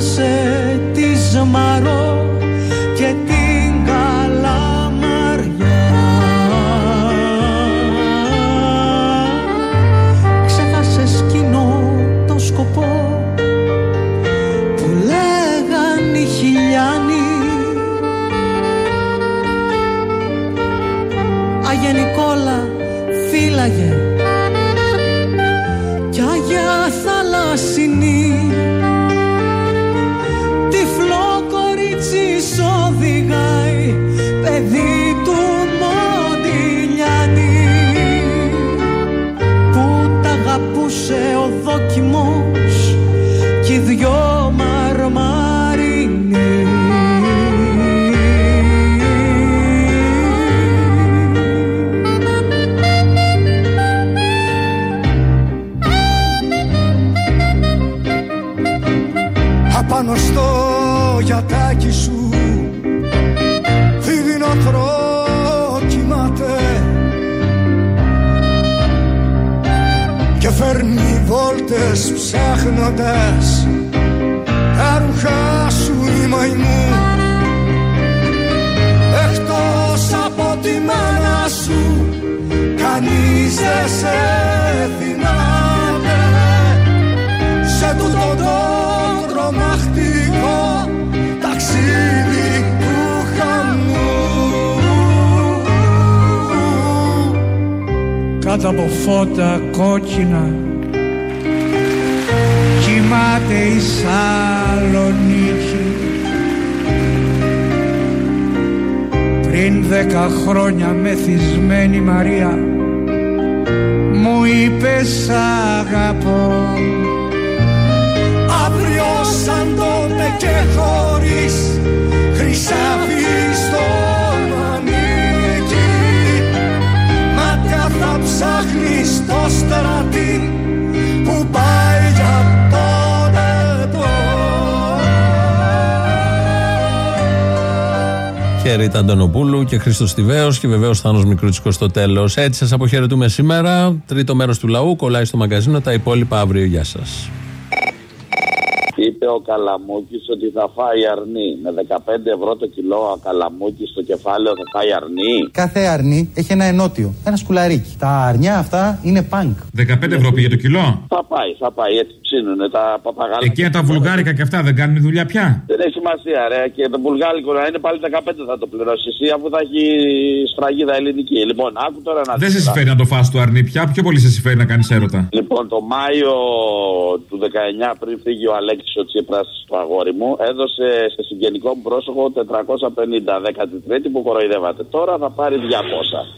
Σε ψάχνοντας τα ρούχα σου η μαϊμού. Εκτός από τη μάνα σου κανείς δεν σε θυμάται. Σε τούτο το τρομακτικό ταξίδι του χαμού. Κάτω από φώτα κόκκινα κοιμάται η Σαλονίκη πριν δέκα χρόνια μεθυσμένη Μαρία μου είπες σ' αγαπώ Αύριο σαν τότε και χωρίς χρυσάφι στον ανήκει Μάτια θα ψάχνεις στο στρατή Χέρι Αντωνοπούλου και Χρήστος Τιβαίο και βεβαίως Θάνος Μικρούτσικος στο τέλος. Έτσι σας αποχαιρετούμε σήμερα. Τρίτο μέρος του λαού κολλάει στο μαγκαζίνο. Τα υπόλοιπα αύριο. Γεια σας. Είπε ο Καλαμούκης ότι θα φάει αρνί. Με 15 ευρώ το κιλό ο Καλαμούκης στο κεφάλαιο θα φάει αρνί. Κάθε αρνί έχει ένα ενότιο, ένα σκουλαρίκι. Τα αρνιά αυτά είναι πανκ. 15 ευρώ πήγε το κιλό; Θα πάει, θα πάει. Έτσι ψήνουνε τα παπαγάλα. Εκείνα τα βουλγάρικα και αυτά δεν κάνουν δουλειά πια; Δεν έχει σημασία, ρε. Και το βουλγάρικο να είναι πάλι 15 θα το πληρώσει εσύ αφού θα έχει σφραγίδα ελληνική. Λοιπόν, άκου τώρα να Δεν σε συμφέρει να το φας το αρνί πια; Πιο πολύ σε συμφέρει να κάνεις έρωτα. Λοιπόν, το Μάιο του 19 πριν φύγει ο Αλέξης ο Τσίπρας το αγόρι μου, έδωσε σε συγγενικό μου πρόσωπο 450 13η που κοροϊδεύατε. Τώρα θα πάρει 200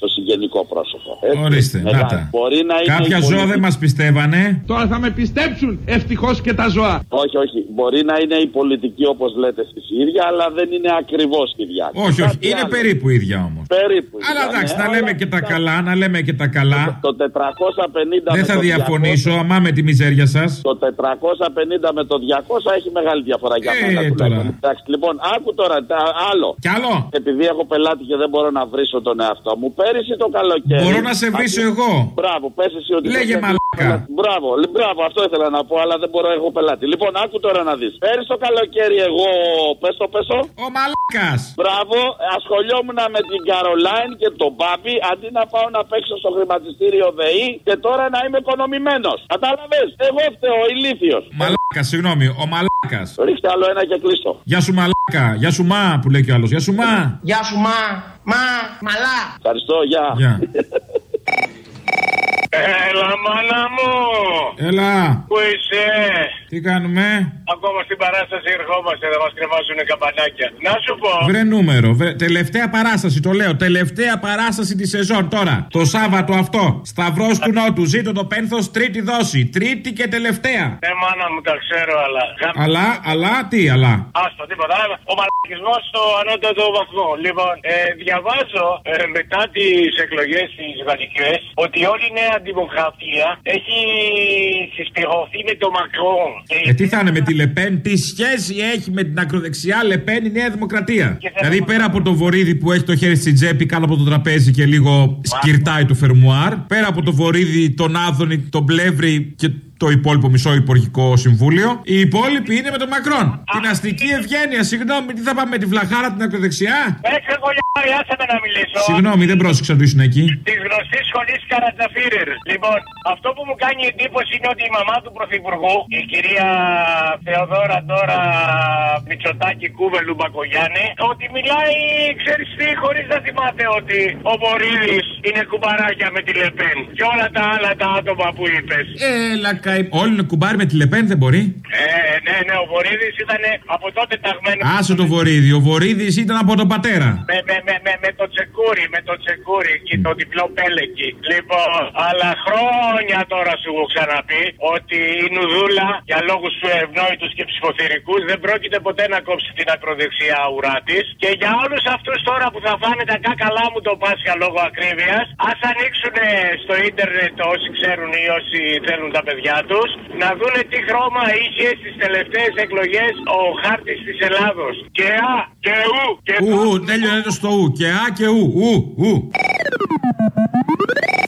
το συγγενικό πρόσωπο. Έτσι. Ορίστε, Μετά, να τα. Μπορεί να είναι Κάποια η ζώα πολιτική- δεν μας πιστεύανε. Τώρα θα με πιστέψουν ευτυχώς και τα ζώα. Όχι, όχι. Μπορεί να είναι η πολιτική όπως λέτε εσείς η ίδια, αλλά δεν είναι ακριβώς ίδια. Όχι, όχι. Κάτι Είναι άλλο. περίπου ίδια όμως. Περίπου. Αλλά ίδια, εντάξει, ναι, να λέμε αλλά και τα καλά, να λέμε και τα καλά. Το 450 Δεν με θα το διαφωνήσω, 200, αμά με τη μιζέρια σας. Το 450 με το 200 έχει μεγάλη διαφορά για Ε, μένα. τώρα. τουλάχιστον. Εντάξει, λοιπόν, άκου τώρα τα- άλλο. Κι άλλο. Επειδή έχω πελάτη και δεν μπορώ να βρίσω τον εαυτό μου, πέρυσι το καλοκαίρι. Μπορώ να σε βρίσω Άκου- εγώ. Μπράβο, πες εσύ ότι. Λέγε το- μαλάκα. Μπράβο, λι- μπράβο, αυτό ήθελα να πω, αλλά δεν μπορώ, έχω πελάτη. Λοιπόν, άκου τώρα να δεις. Πέρυσι το καλοκαίρι, εγώ. Πες το, πες το. Ο μαλάκας. Μπράβο, ασχολιόμουν με την Καρολάιν και τον Μπάμπη αντί να πάω να παίξω στο χρηματιστήριο ΔΕΗ και τώρα να είμαι οικονομημένος. Κατάλαβες, εγώ φταίω, ηλίθιος. Μαλάκα, συγγνώμη, ο μαλάκας. Ρίξτε άλλο ένα και κλείστο. Γεια σου μαλάκα, γεια σου μα που λέει κι άλλος. Γεια σου μα. Γεια σου μα, μα, μαλά. Ευχαριστώ, γεια. Γεια. [LAUGHS] Έλα, μάνα μου! Έλα, Πού είσαι; τι κάνουμε; Ακόμα στην παράσταση ερχόμαστε, θα μας κρεμάσουν καμπανάκια. Να σου πω. Βρε νούμερο, βρε, τελευταία παράσταση, το λέω. Τελευταία παράσταση της σεζόν τώρα. Το Σάββατο αυτό. Σταυρός του Νότου. Ζήτω το πένθος, τρίτη δόση. Τρίτη και τελευταία. Ναι, μάνα μου, τα ξέρω, αλλά. Αλλά, αλλά, τι, αλλά; Άστο, τίποτα. Ο μαλακισμός στο ανώτατο βαθμό. Λοιπόν, ε, διαβάζω ε, μετά τις εκλογές τι γαλλικέ ότι όλη η νέα δημοκρατία έχει συσπηρωθεί με το Μακρόν. Ε, τι θα είναι με τη Λεπέν, τι σχέση έχει με την ακροδεξιά Λεπέν η Νέα Δημοκρατία; Δηλαδή πέρα από το βορίδι που έχει το χέρι στην τσέπη κάτω από το τραπέζι και λίγο σκυρτάει το φερμουάρ, πέρα από το βορίδι, τον Άδωνη, τον Πλεύρη και το υπόλοιπο μισό υπουργικό συμβούλιο, οι υπόλοιποι είναι με τον Μακρόν. Την αστική ευγένεια, συγγνώμη, τι θα πάμε με τη βλαχάρα την ακροδεξιά; Έξω κολλιάρι, άσε με να μιλήσω. Συγγνώμη, δεν πρόσεξα να το ήσουν εκεί. Της γνωστής σχολής Καρατζαφίρερ. Λοιπόν, αυτό που μου κάνει εντύπωση είναι ότι η μαμά του Πρωθυπουργού, η κυρία Θεοδόρα τώρα Μητσοτάκη Κούβελου Μπακογιάννη, ότι μιλάει, ξέρεις τι, χωρίς να θυμάται ότι ο Βορύδη είναι κουμπαράκια με τη Λεπέν. Και όλα τα άλλα τα άτομα που είπες. Έλα, καη... Όλοι είναι κουμπάρι με τη Λεπέν, δεν μπορεί. Ε, ναι, ναι, ο Βορύδης ήταν από τότε ταγμένος. Άσε το βορίδι. Ο βορίδι ήταν από τον πατέρα. Με, με, με, με, με το τσεκούρι, με το τσεκούρι και το διπλό πέλεκι. Λοιπόν, αλλά χρόνια τώρα σου έχω ξαναπεί ότι η Νουδούλα για λόγους του ευνόητους και ψηφοθυρικούς δεν πρόκειται ποτέ να κόψει την ακροδεξιά ουρά της. Και για όλους αυτούς τώρα που θα φάνε τα κάκαλά μου το Πάσχα λόγω ακρίβειας, ας ανοίξουν στο ίντερνετ όσοι ξέρουν ή όσοι θέλουν τα παιδιά να δούνε τι χρώμα είχε στις τελευταίες εκλογές ο χάρτης της Ελλάδος. Και α και ου και ου. Ου, τέλειωνε το στο ου. Και α και ου. Ου, ου.